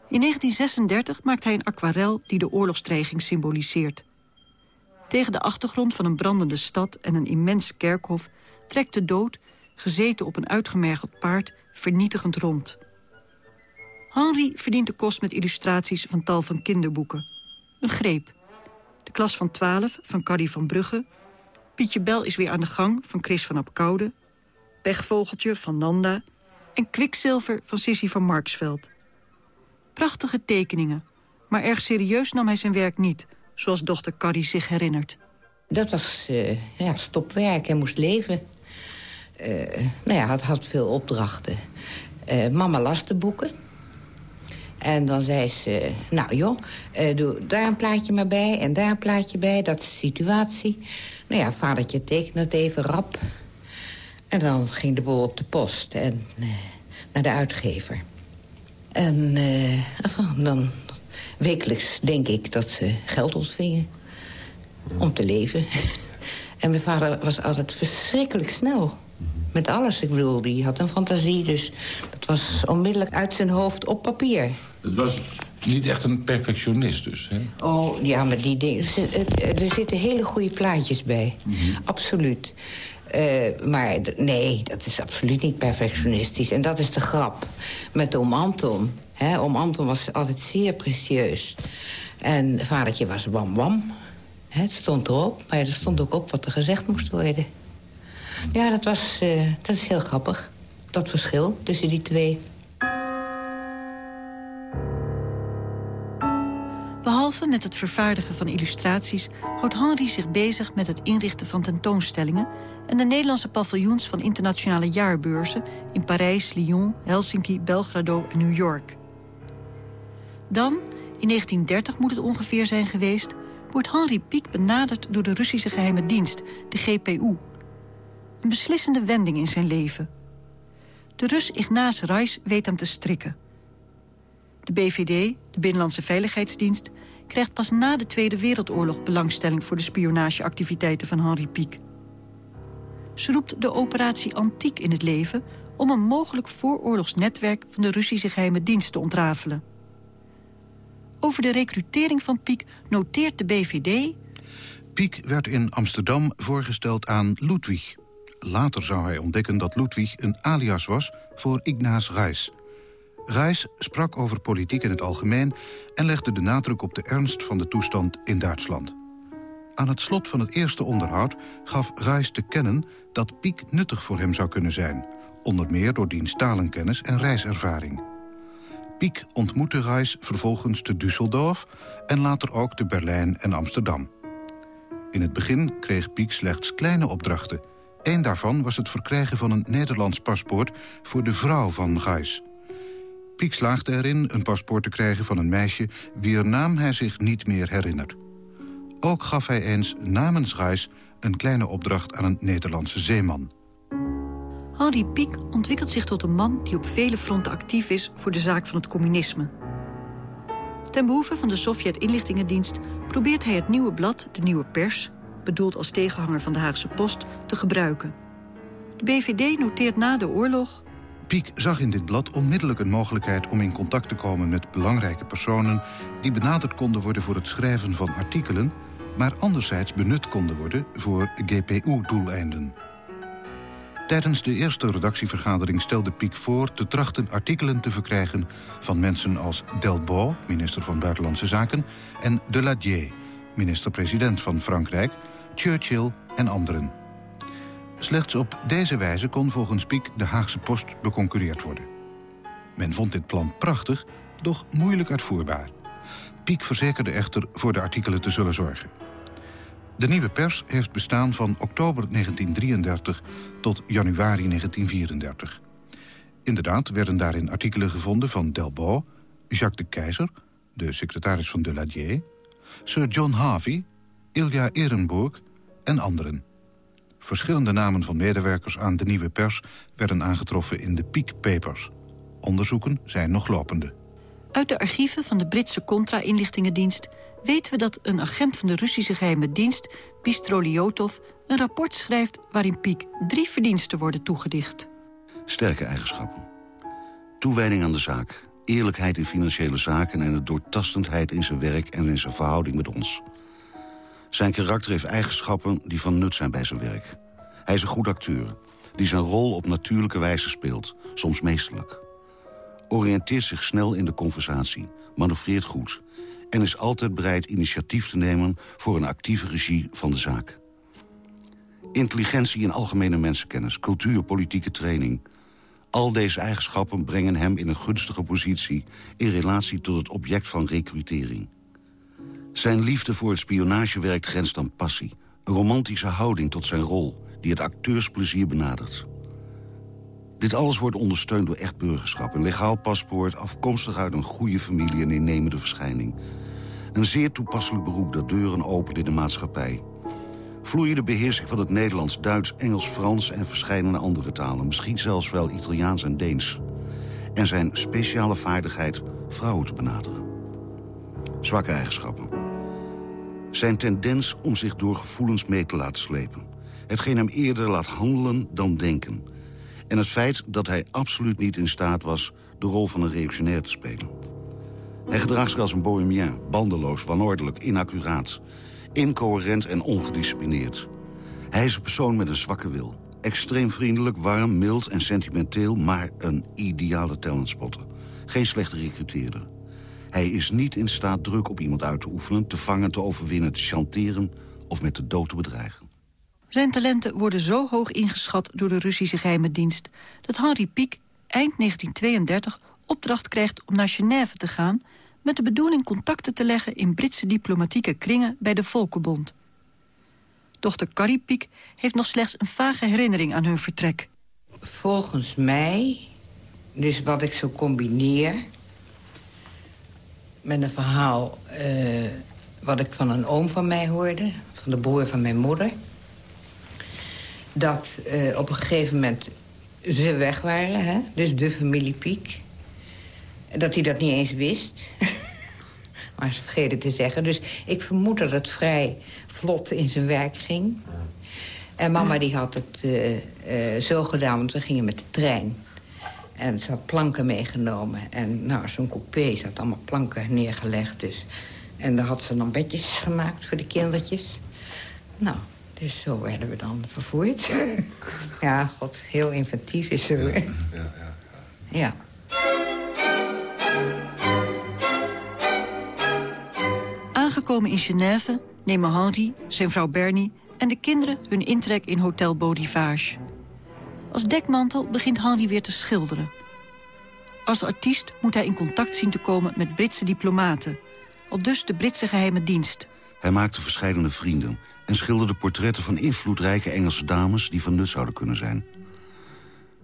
In 1936 maakt hij een aquarel die de oorlogstreiging symboliseert. Tegen de achtergrond van een brandende stad en een immens kerkhof... trekt de dood, gezeten op een uitgemergeld paard, vernietigend rond. Henri verdient de kost met illustraties van tal van kinderboeken. Een greep. De klas van 12 van Carrie van Brugge. Pietje Bel is weer aan de gang van Chris van Apkoude. Pechvogeltje van Nanda. En Kwikzilver van Sissy van Marksveld. Prachtige tekeningen. Maar erg serieus nam hij zijn werk niet zoals dochter Carrie zich herinnert. Dat was uh, ja, stopwerk, hij moest leven. Uh, nou ja, had, had veel opdrachten. Uh, mama las de boeken. En dan zei ze, nou joh, doe daar een plaatje maar bij en daar een plaatje bij. Dat is de situatie. Nou ja, vadertje tekent het even rap. En dan ging de boel op de post en naar de uitgever. En dan wekelijks denk ik dat ze geld ontvingen om te leven. En mijn vader was altijd verschrikkelijk snel. Met alles. Ik bedoel, die had een fantasie, dus dat was onmiddellijk uit zijn hoofd op papier. Het was niet echt een perfectionist dus, hè? Oh, ja, maar die dingen... Er zitten hele goede plaatjes bij. Mm -hmm. Absoluut. Uh, maar nee, dat is absoluut niet perfectionistisch. En dat is de grap met oom Anton. He, oom Anton was altijd zeer precieus. En vadertje was wam wam. He, het stond erop, maar er stond ook op wat er gezegd moest worden. Ja, dat, was, uh, dat is heel grappig. Dat verschil tussen die twee. Behalve met het vervaardigen van illustraties... houdt Henri zich bezig met het inrichten van tentoonstellingen... en de Nederlandse paviljoens van internationale jaarbeurzen... in Parijs, Lyon, Helsinki, Belgrado en New York. Dan, in 1930 moet het ongeveer zijn geweest... wordt Henri Pieck benaderd door de Russische geheime dienst, de GPU. Een beslissende wending in zijn leven. De Rus Ignace Reis weet hem te strikken. De BVD, de Binnenlandse Veiligheidsdienst... krijgt pas na de Tweede Wereldoorlog belangstelling... voor de spionageactiviteiten van Henri Pieck. Ze roept de operatie Antiek in het leven... om een mogelijk vooroorlogsnetwerk van de Russische geheime dienst te ontrafelen. Over de recrutering van Piek noteert de BVD... Piek werd in Amsterdam voorgesteld aan Ludwig. Later zou hij ontdekken dat Ludwig een alias was voor Ignaas Reis. Reis sprak over politiek in het algemeen... en legde de nadruk op de ernst van de toestand in Duitsland. Aan het slot van het eerste onderhoud gaf Reis te kennen... dat Piek nuttig voor hem zou kunnen zijn. Onder meer door diens talenkennis en reiservaring. Piek ontmoette Reis vervolgens te Düsseldorf... en later ook te Berlijn en Amsterdam. In het begin kreeg Piek slechts kleine opdrachten. Eén daarvan was het verkrijgen van een Nederlands paspoort... voor de vrouw van Reis. Piek slaagde erin een paspoort te krijgen van een meisje... wier naam hij zich niet meer herinnert. Ook gaf hij eens namens Reis een kleine opdracht aan een Nederlandse zeeman. Henri Piek ontwikkelt zich tot een man die op vele fronten actief is voor de zaak van het communisme. Ten behoeve van de Sovjet-inlichtingendienst probeert hij het nieuwe blad, de Nieuwe Pers, bedoeld als tegenhanger van de Haagse Post, te gebruiken. De BVD noteert na de oorlog... Piek zag in dit blad onmiddellijk een mogelijkheid om in contact te komen met belangrijke personen... die benaderd konden worden voor het schrijven van artikelen... maar anderzijds benut konden worden voor GPU-doeleinden. Tijdens de eerste redactievergadering stelde Piek voor te trachten artikelen te verkrijgen van mensen als Delbo, minister van Buitenlandse Zaken, en Deladier, minister-president van Frankrijk, Churchill en anderen. Slechts op deze wijze kon volgens Piek de Haagse Post beconcurreerd worden. Men vond dit plan prachtig, doch moeilijk uitvoerbaar. Piek verzekerde echter voor de artikelen te zullen zorgen. De nieuwe pers heeft bestaan van oktober 1933 tot januari 1934. Inderdaad werden daarin artikelen gevonden van Delbo, Jacques de Keizer... de secretaris van Deladier, Sir John Harvey, Ilja Ehrenburg en anderen. Verschillende namen van medewerkers aan de nieuwe pers... werden aangetroffen in de Peak Papers. Onderzoeken zijn nog lopende. Uit de archieven van de Britse contra-inlichtingendienst weten we dat een agent van de Russische geheime dienst, Bistroliotov, een rapport schrijft waarin Piek drie verdiensten worden toegedicht. Sterke eigenschappen. Toewijding aan de zaak, eerlijkheid in financiële zaken... en de doortastendheid in zijn werk en in zijn verhouding met ons. Zijn karakter heeft eigenschappen die van nut zijn bij zijn werk. Hij is een goed acteur, die zijn rol op natuurlijke wijze speelt, soms meesterlijk. Oriënteert zich snel in de conversatie, manoeuvreert goed en is altijd bereid initiatief te nemen voor een actieve regie van de zaak. Intelligentie en algemene mensenkennis, cultuur, politieke training... al deze eigenschappen brengen hem in een gunstige positie... in relatie tot het object van recrutering. Zijn liefde voor het spionagewerk grenst aan passie. Een romantische houding tot zijn rol, die het acteursplezier benadert. Dit alles wordt ondersteund door echt burgerschap. Een legaal paspoort, afkomstig uit een goede familie en innemende verschijning. Een zeer toepasselijk beroep dat deuren opent in de maatschappij. Vloeiende beheersing van het Nederlands, Duits, Engels, Frans... en verschillende andere talen, misschien zelfs wel Italiaans en Deens. En zijn speciale vaardigheid vrouwen te benaderen. Zwakke eigenschappen. Zijn tendens om zich door gevoelens mee te laten slepen. Hetgeen hem eerder laat handelen dan denken. En het feit dat hij absoluut niet in staat was... de rol van een reactionair te spelen. Hij gedraagt zich als een bohemien, bandeloos, wanordelijk, inaccuraat... incoherent en ongedisciplineerd. Hij is een persoon met een zwakke wil. Extreem vriendelijk, warm, mild en sentimenteel... maar een ideale talentspotter. Geen slechte recruteerder. Hij is niet in staat druk op iemand uit te oefenen... te vangen, te overwinnen, te chanteren of met de dood te bedreigen. Zijn talenten worden zo hoog ingeschat door de Russische geheime dienst... dat Henri Piek eind 1932 opdracht krijgt om naar Genève te gaan... met de bedoeling contacten te leggen in Britse diplomatieke kringen bij de Volkenbond. Dochter Carrie Piek heeft nog slechts een vage herinnering aan hun vertrek. Volgens mij, dus wat ik zo combineer... met een verhaal uh, wat ik van een oom van mij hoorde... van de broer van mijn moeder... dat uh, op een gegeven moment ze weg waren, hè? dus de familie Piek. Dat hij dat niet eens wist. maar ze vergeten te zeggen. Dus ik vermoed dat het vrij vlot in zijn werk ging. En mama die had het uh, zo gedaan, want we gingen met de trein. En ze had planken meegenomen. En nou, zo'n coupé, ze had allemaal planken neergelegd. Dus. En daar had ze dan bedjes gemaakt voor de kindertjes. Nou, dus zo werden we dan vervoerd. ja, god, heel inventief is ze. Ja, ja, ja. ja. Aangekomen in Genève nemen Henri, zijn vrouw Bernie en de kinderen hun intrek in Hotel Bodivage. Als dekmantel begint Henri weer te schilderen. Als artiest moet hij in contact zien te komen met Britse diplomaten. Al dus de Britse geheime dienst. Hij maakte verschillende vrienden en schilderde portretten van invloedrijke Engelse dames... die van nut zouden kunnen zijn.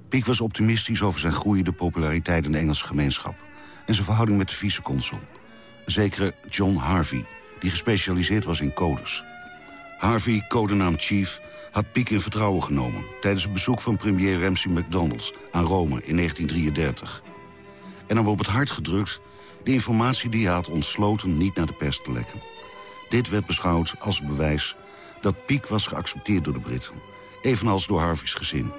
Piek was optimistisch over zijn groeiende populariteit in de Engelse gemeenschap... en zijn verhouding met de viceconsul. Een zekere John Harvey, die gespecialiseerd was in codes. Harvey, codenaam Chief, had Piek in vertrouwen genomen... tijdens het bezoek van premier Ramsay MacDonald aan Rome in 1933. En hem op het hart gedrukt de informatie die hij had ontsloten niet naar de pers te lekken. Dit werd beschouwd als bewijs dat Piek was geaccepteerd door de Britten. Evenals door Harvey's gezin.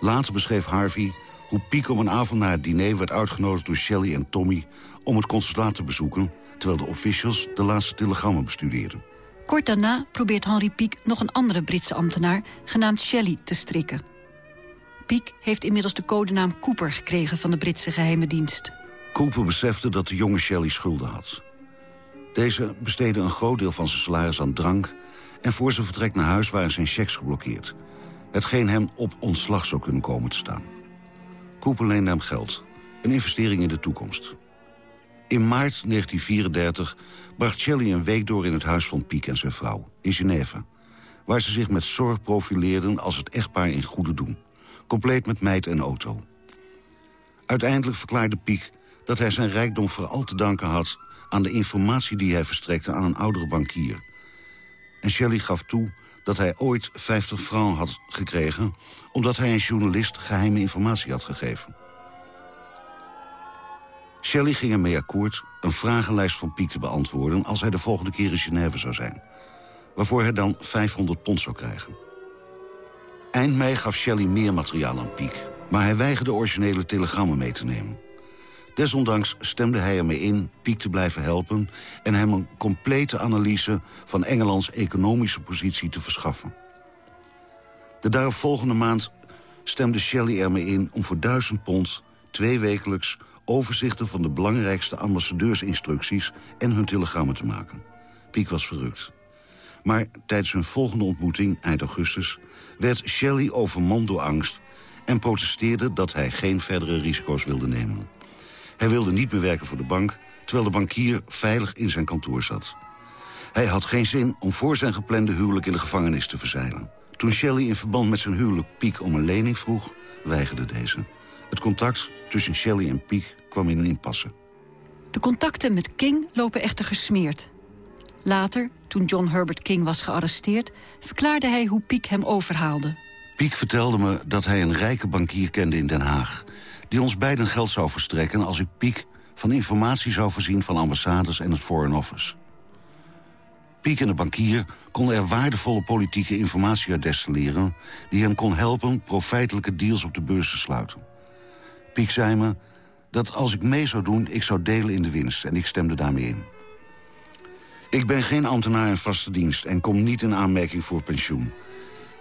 Later beschreef Harvey hoe Piek op een avond na het diner werd uitgenodigd door Shelley en Tommy... om het consulaat te bezoeken, terwijl de officials de laatste telegrammen bestudeerden. Kort daarna probeert Henry Piek nog een andere Britse ambtenaar... genaamd Shelley te strikken. Piek heeft inmiddels de codenaam Cooper gekregen van de Britse geheime dienst. Cooper besefte dat de jonge Shelley schulden had. Deze besteedde een groot deel van zijn salaris aan drank... en voor zijn vertrek naar huis waren zijn checks geblokkeerd. Hetgeen hem op ontslag zou kunnen komen te staan. Cooper leende hem geld, een investering in de toekomst. In maart 1934 bracht Shelley een week door in het huis van Piek en zijn vrouw, in Genève... waar ze zich met zorg profileerden als het echtpaar in goede doen. Compleet met meid en auto. Uiteindelijk verklaarde Piek dat hij zijn rijkdom vooral te danken had... aan de informatie die hij verstrekte aan een oudere bankier. En Shelley gaf toe dat hij ooit 50 francs had gekregen... omdat hij een journalist geheime informatie had gegeven. Shelley ging ermee akkoord een vragenlijst van Piek te beantwoorden... als hij de volgende keer in Genève zou zijn. Waarvoor hij dan 500 pond zou krijgen. Eind mei gaf Shelley meer materiaal aan Piek... maar hij weigerde originele telegrammen mee te nemen. Desondanks stemde hij ermee in Piek te blijven helpen... en hem een complete analyse van Engelands economische positie te verschaffen. De daaropvolgende maand stemde Shelley ermee in om voor duizend pond... twee wekelijks overzichten van de belangrijkste ambassadeursinstructies... en hun telegrammen te maken. Piek was verrukt. Maar tijdens hun volgende ontmoeting, eind augustus... werd Shelley overmand door angst en protesteerde dat hij geen verdere risico's wilde nemen. Hij wilde niet meer werken voor de bank, terwijl de bankier veilig in zijn kantoor zat. Hij had geen zin om voor zijn geplande huwelijk in de gevangenis te verzeilen. Toen Shelley in verband met zijn huwelijk Piek om een lening vroeg, weigerde deze. Het contact tussen Shelley en Piek kwam in een impasse. De contacten met King lopen echter gesmeerd. Later, toen John Herbert King was gearresteerd... verklaarde hij hoe Piek hem overhaalde. Piek vertelde me dat hij een rijke bankier kende in Den Haag... die ons beiden geld zou verstrekken als ik Piek van informatie zou voorzien... van ambassades en het Foreign Office. Piek en de bankier konden er waardevolle politieke informatie uit destilleren... die hem kon helpen profijtelijke deals op de beurs te sluiten. Piek zei me dat als ik mee zou doen, ik zou delen in de winst. En ik stemde daarmee in. Ik ben geen ambtenaar in vaste dienst en kom niet in aanmerking voor pensioen.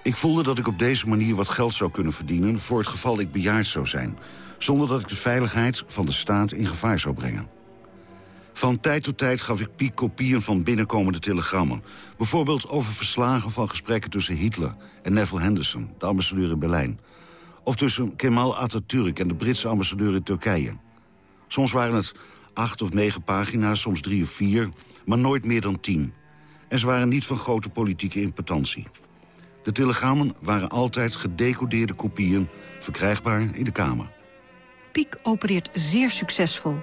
Ik voelde dat ik op deze manier wat geld zou kunnen verdienen... voor het geval ik bejaard zou zijn... zonder dat ik de veiligheid van de staat in gevaar zou brengen. Van tijd tot tijd gaf ik Piek kopieën van binnenkomende telegrammen. Bijvoorbeeld over verslagen van gesprekken tussen Hitler en Neville Henderson... de ambassadeur in Berlijn. Of tussen Kemal Atatürk en de Britse ambassadeur in Turkije. Soms waren het acht of negen pagina's, soms drie of vier... maar nooit meer dan tien. En ze waren niet van grote politieke impotentie. De telegrammen waren altijd gedecodeerde kopieën... verkrijgbaar in de Kamer. Piek opereert zeer succesvol.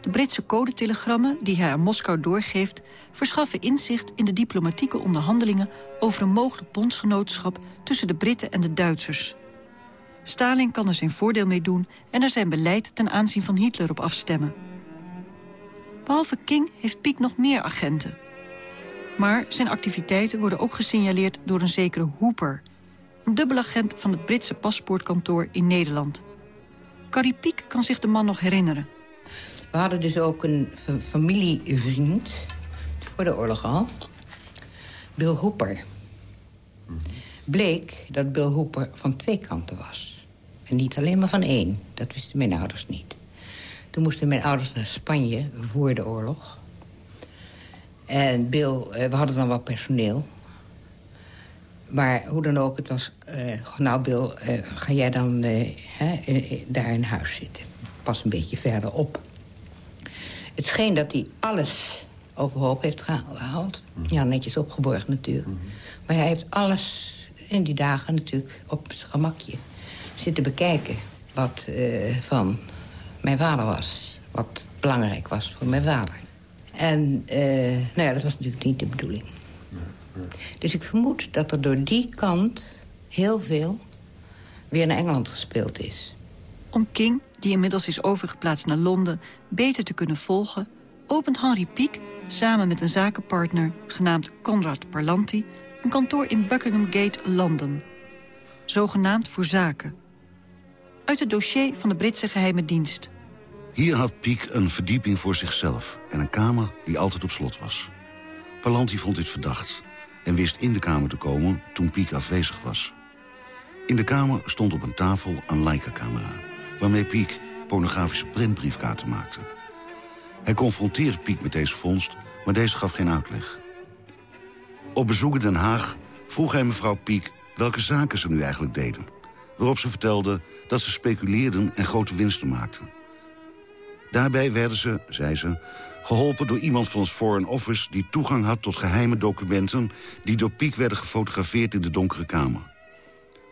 De Britse codetelegrammen die hij aan Moskou doorgeeft... verschaffen inzicht in de diplomatieke onderhandelingen... over een mogelijk bondsgenootschap tussen de Britten en de Duitsers. Stalin kan er zijn voordeel mee doen... en er zijn beleid ten aanzien van Hitler op afstemmen. Behalve King heeft Piek nog meer agenten. Maar zijn activiteiten worden ook gesignaleerd door een zekere Hooper... een dubbelagent van het Britse paspoortkantoor in Nederland. Carrie Piek kan zich de man nog herinneren. We hadden dus ook een familievriend, voor de oorlog al. Bill Hooper. Bleek dat Bill Hooper van twee kanten was. En niet alleen maar van één. Dat wisten mijn ouders niet. Toen moesten mijn ouders naar Spanje voor de oorlog. En Bill, eh, we hadden dan wat personeel. Maar hoe dan ook, het was... Uh, nou, Bill, uh, ga jij dan uh, hè, daar in huis zitten. Pas een beetje verderop. Het scheen dat hij alles overhoop heeft gehaald. Ja, netjes opgeborgen natuurlijk. Maar hij heeft alles in die dagen natuurlijk op zijn gemakje zitten bekijken... wat van mijn vader was. Wat belangrijk was voor mijn vader. En nou ja, dat was natuurlijk niet de bedoeling. Dus ik vermoed dat er door die kant heel veel weer naar Engeland gespeeld is. Om King, die inmiddels is overgeplaatst naar Londen, beter te kunnen volgen... opent Henry Piek samen met een zakenpartner genaamd Conrad Parlanti... een kantoor in Buckingham Gate, Londen. Zogenaamd voor zaken. Uit het dossier van de Britse geheime dienst. Hier had Piek een verdieping voor zichzelf... en een kamer die altijd op slot was. Parlanti vond dit verdacht en wist in de kamer te komen toen Piek afwezig was. In de kamer stond op een tafel een Leica-camera... waarmee Piek pornografische printbriefkaarten maakte. Hij confronteerde Piek met deze vondst, maar deze gaf geen uitleg. Op bezoek in Den Haag vroeg hij mevrouw Piek welke zaken ze nu eigenlijk deden. Waarop ze vertelde dat ze speculeerden en grote winsten maakten. Daarbij werden ze, zei ze, geholpen door iemand van het Foreign Office... die toegang had tot geheime documenten... die door Piek werden gefotografeerd in de donkere kamer.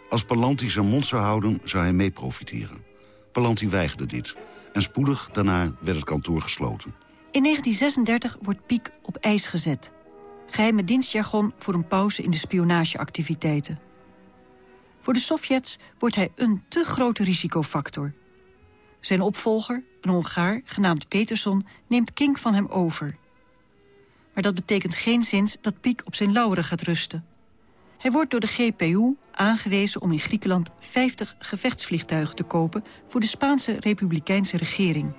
Als Palanti zijn mond zou houden, zou hij mee profiteren. Palanti weigerde dit. En spoedig daarna werd het kantoor gesloten. In 1936 wordt Piek op ijs gezet. Geheime dienstjargon voor een pauze in de spionageactiviteiten. Voor de Sovjets wordt hij een te grote risicofactor. Zijn opvolger, een Hongaar, genaamd Peterson, neemt King van hem over. Maar dat betekent geen zins dat Piek op zijn lauweren gaat rusten. Hij wordt door de GPU aangewezen om in Griekenland 50 gevechtsvliegtuigen te kopen... voor de Spaanse republikeinse regering.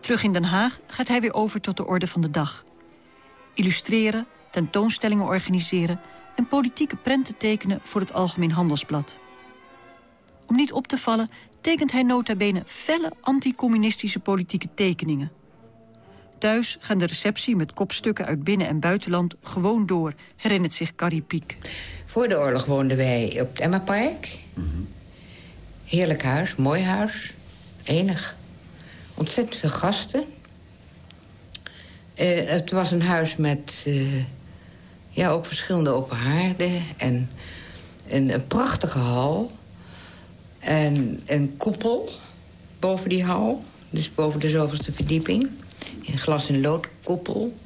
Terug in Den Haag gaat hij weer over tot de orde van de dag. Illustreren, tentoonstellingen organiseren... en politieke prenten tekenen voor het Algemeen Handelsblad. Om niet op te vallen tekent hij nota bene felle anticommunistische politieke tekeningen. Thuis gaan de receptie met kopstukken uit binnen- en buitenland gewoon door, herinnert zich Carrie Piek. Voor de oorlog woonden wij op het Emma-park. Heerlijk huis, mooi huis, enig. Ontzettend veel gasten. Uh, het was een huis met uh, ja, ook verschillende open haarden en een, een prachtige hal. En een koepel boven die hal. Dus boven de zoveelste verdieping. Een glas- en loodkoepel.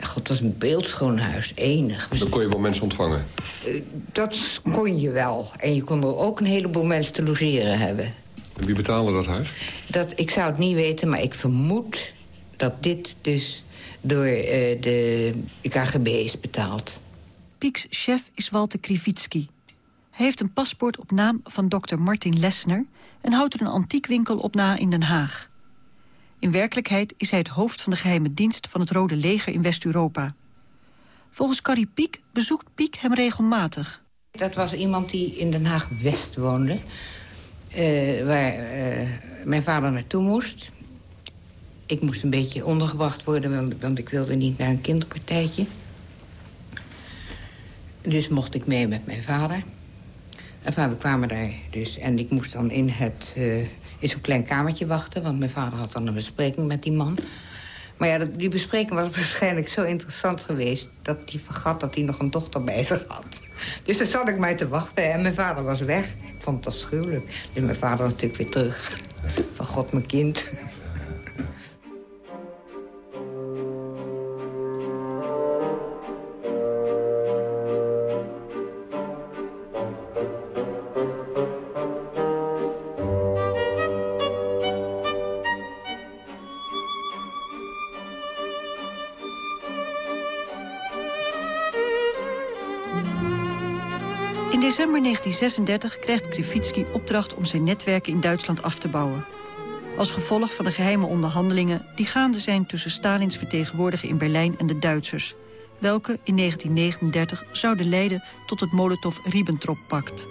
God, het was een beeldschoon huis, enig. Dan kon je wel mensen ontvangen? Uh, dat kon je wel. En je kon er ook een heleboel mensen te logeren hebben. En wie betaalde dat huis? Dat, ik zou het niet weten, maar ik vermoed dat dit dus door uh, de KGB is betaald. Pieks chef is Walter Krivitsky. Hij heeft een paspoort op naam van dokter Martin Lesner... en houdt er een antiekwinkel op na in Den Haag. In werkelijkheid is hij het hoofd van de geheime dienst... van het Rode Leger in West-Europa. Volgens Carrie Piek bezoekt Piek hem regelmatig. Dat was iemand die in Den Haag-West woonde... Uh, waar uh, mijn vader naartoe moest. Ik moest een beetje ondergebracht worden... want, ik wilde niet naar een kinderpartijtje. Dus mocht ik mee met mijn vader... Enfin, we kwamen daar dus. En ik moest dan in, het, uh, in zo'n klein kamertje wachten... want mijn vader had dan een bespreking met die man. Maar ja, die bespreking was waarschijnlijk zo interessant geweest... dat hij vergat dat hij nog een dochter bij zich had. Dus dan zat ik mij te wachten en mijn vader was weg. Ik vond het afschuwelijk. Dus mijn vader natuurlijk weer terug. Van god, mijn kind. December 1936 krijgt Krivitsky opdracht om zijn netwerken in Duitsland af te bouwen. Als gevolg van de geheime onderhandelingen die gaande zijn tussen Stalins vertegenwoordiger in Berlijn en de Duitsers, welke in 1939 zouden leiden tot het Molotov-Ribbentrop-pact.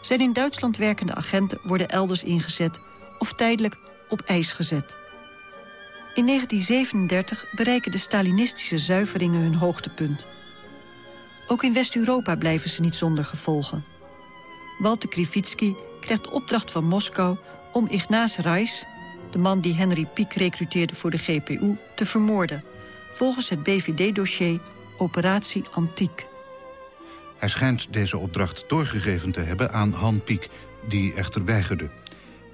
Zijn in Duitsland werkende agenten worden elders ingezet of tijdelijk op ijs gezet. In 1937 bereiken de Stalinistische zuiveringen hun hoogtepunt. Ook in West-Europa blijven ze niet zonder gevolgen. Walter Krivitsky krijgt opdracht van Moskou om Ignace Reis... de man die Henry Piek recruteerde voor de GPU, te vermoorden... volgens het BVD-dossier Operatie Antiek. Hij schijnt deze opdracht doorgegeven te hebben aan Han Pieck, die echter weigerde.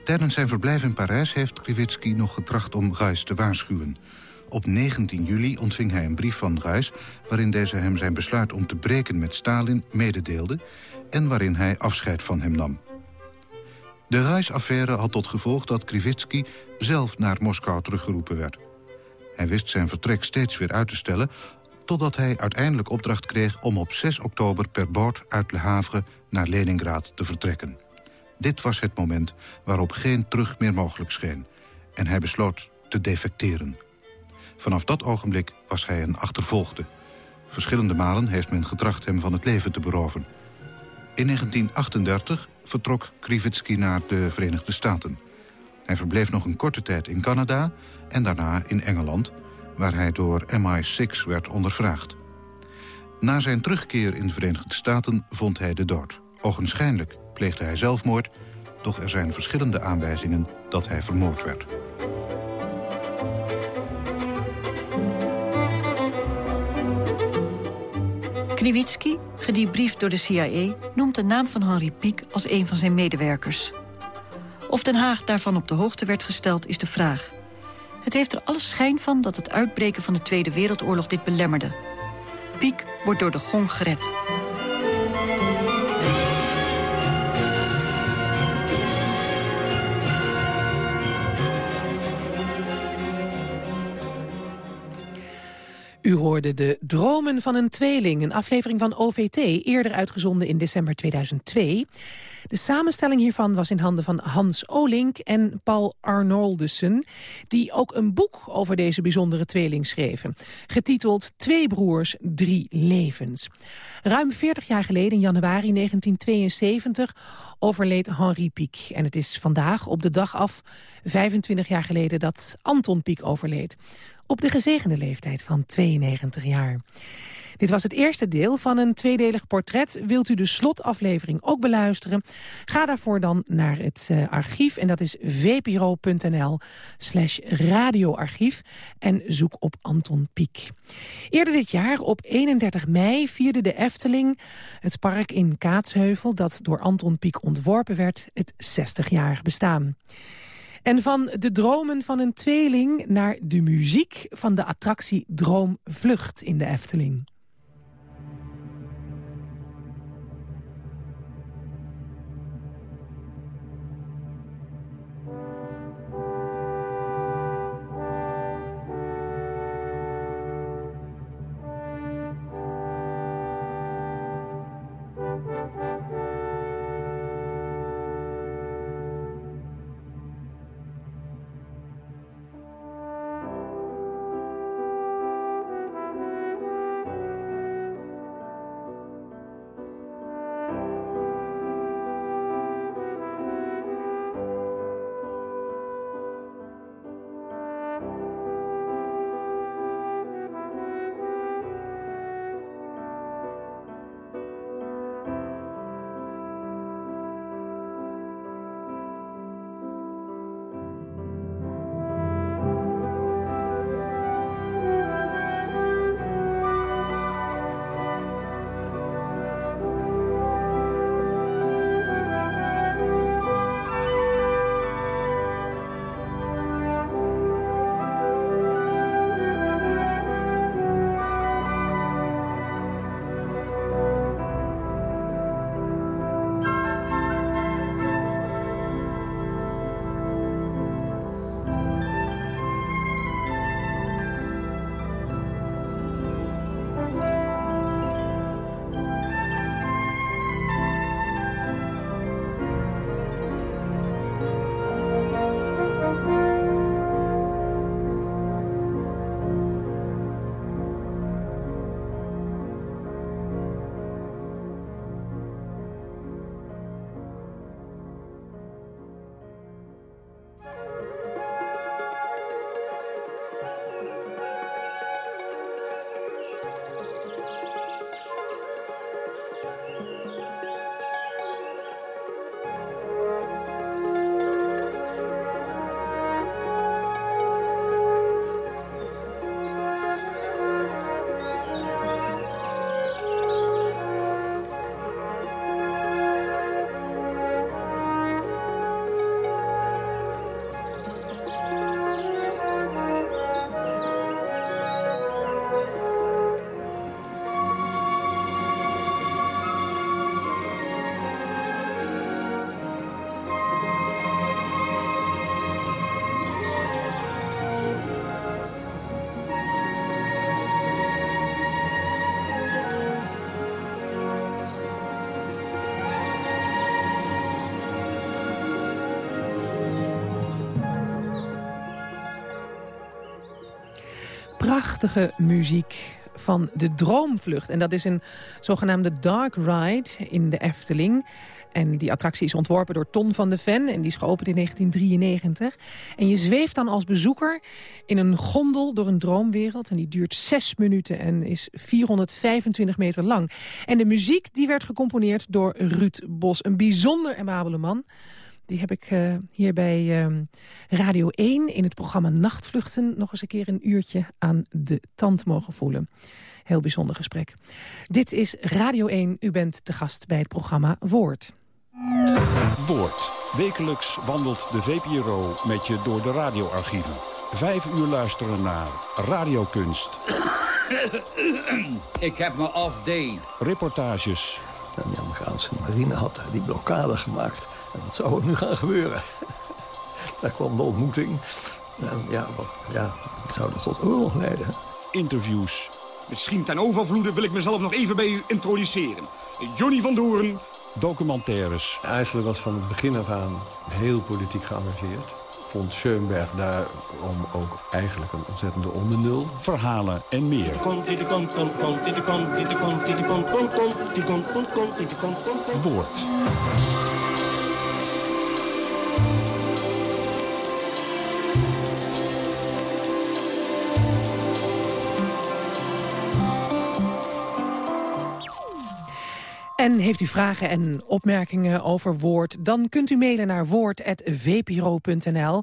Tijdens zijn verblijf in Parijs heeft Krivitsky nog getracht om Ruys te waarschuwen. Op 19 juli ontving hij een brief van Ruys... waarin deze hem zijn besluit om te breken met Stalin mededeelde... en waarin hij afscheid van hem nam. De Ruys-affaire had tot gevolg dat Krivitsky zelf naar Moskou teruggeroepen werd. Hij wist zijn vertrek steeds weer uit te stellen... totdat hij uiteindelijk opdracht kreeg om op 6 oktober per boot uit Le Havre naar Leningrad te vertrekken. Dit was het moment waarop geen terug meer mogelijk scheen. En hij besloot te defecteren. Vanaf dat ogenblik was hij een achtervolgde. Verschillende malen heeft men getracht hem van het leven te beroven. In 1938 vertrok Krivitsky naar de Verenigde Staten. Hij verbleef nog een korte tijd in Canada en daarna in Engeland... waar hij door MI6 werd ondervraagd. Na zijn terugkeer in de Verenigde Staten vond hij de dood. Ogenschijnlijk pleegde hij zelfmoord... doch er zijn verschillende aanwijzingen dat hij vermoord werd. Krivitsky, gedebriefd door de CIA... noemt de naam van Henri Piek als een van zijn medewerkers. Of Den Haag daarvan op de hoogte werd gesteld, is de vraag. Het heeft er alle schijn van dat het uitbreken van de Tweede Wereldoorlog dit belemmerde. Piek wordt door de gong gered. U hoorde de Dromen van een Tweeling, een aflevering van OVT... eerder uitgezonden in december 2002. De samenstelling hiervan was in handen van Hans Olink en Paul Arnoldussen... die ook een boek over deze bijzondere tweeling schreven. Getiteld Twee broers, drie levens. Ruim 40 jaar geleden, in januari 1972, overleed Henri Piek. En het is vandaag, op de dag af, 25 jaar geleden... dat Anton Pieck overleed op de gezegende leeftijd van 92 jaar. Dit was het eerste deel van een tweedelig portret. Wilt u de slotaflevering ook beluisteren? Ga daarvoor dan naar het uh, archief en dat is vpro.nl slash radioarchief en zoek op Anton Pieck. Eerder dit jaar, op 31 mei, vierde de Efteling het park in Kaatsheuvel... dat door Anton Pieck ontworpen werd, het 60-jarig bestaan. En van de dromen van een tweeling naar de muziek van de attractie Droomvlucht in de Efteling. Muziek van de Droomvlucht. En dat is een zogenaamde dark ride in de Efteling. En die attractie is ontworpen door Ton van de Ven en die is geopend in 1993. En je zweeft dan als bezoeker in een gondel door een droomwereld. En die duurt zes minuten en is 425 meter lang. En de muziek die werd gecomponeerd door Ruud Bos, een bijzonder amabele man... Die heb ik uh, hier bij uh, Radio 1 in het programma Nachtvluchten... nog eens een keer een uurtje aan de tand mogen voelen. Heel bijzonder gesprek. Dit is Radio 1. U bent te gast bij het programma Woord. Woord. Wekelijks wandelt de VPRO met je door de radioarchieven. Vijf uur luisteren naar radiokunst. Ik heb me off day. Reportages. De Amerikaanse marine had die blokkade gemaakt. En wat zou er nu gaan gebeuren? Daar kwam de ontmoeting. En ja, wat, ja, zou dat tot oorlog leiden? Interviews. Misschien ten overvloede wil ik mezelf nog even bij u introduceren. Johnny van Doorn. Documentaires. IJsselen was van het begin af aan heel politiek geëngageerd. Vond Schoenberg daarom ook eigenlijk een ontzettende ondernul. Verhalen en meer. Woord. En heeft u vragen en opmerkingen over Woord... dan kunt u mailen naar woord.vpro.nl.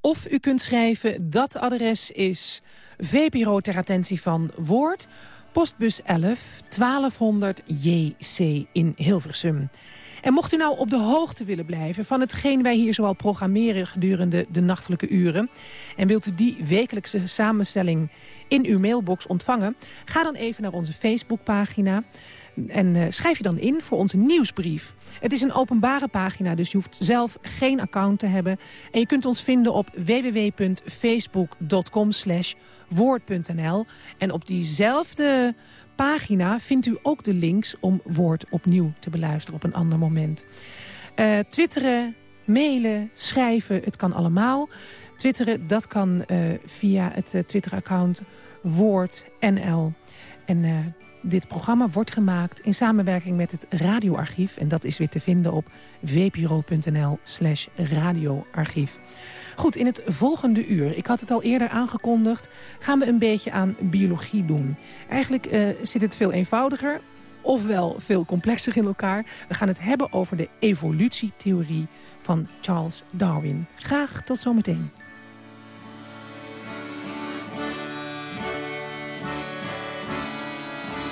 Of u kunt schrijven, dat adres is VPRO ter attentie van Woord... postbus 11 1200 JC in Hilversum. En mocht u nou op de hoogte willen blijven van hetgeen wij hier zoal programmeren gedurende de nachtelijke uren... en wilt u die wekelijkse samenstelling in uw mailbox ontvangen... ga dan even naar onze Facebookpagina en uh, schrijf je dan in voor onze nieuwsbrief. Het is een openbare pagina, dus je hoeft zelf geen account te hebben. En je kunt ons vinden op www.facebook.com woord.nl. En op diezelfde pagina vindt u ook de links om Woord opnieuw te beluisteren op een ander moment. Uh, twitteren, mailen, schrijven, het kan allemaal. Twitteren, dat kan uh, via het Twitter-account WoordNL. En dit programma wordt gemaakt in samenwerking met het radioarchief. En dat is weer te vinden op vpro.nl slash radioarchief. Goed, in het volgende uur, ik had het al eerder aangekondigd... gaan we een beetje aan biologie doen. Eigenlijk uh, zit het veel eenvoudiger, ofwel veel complexer in elkaar. We gaan het hebben over de evolutietheorie van Charles Darwin. Graag tot zometeen.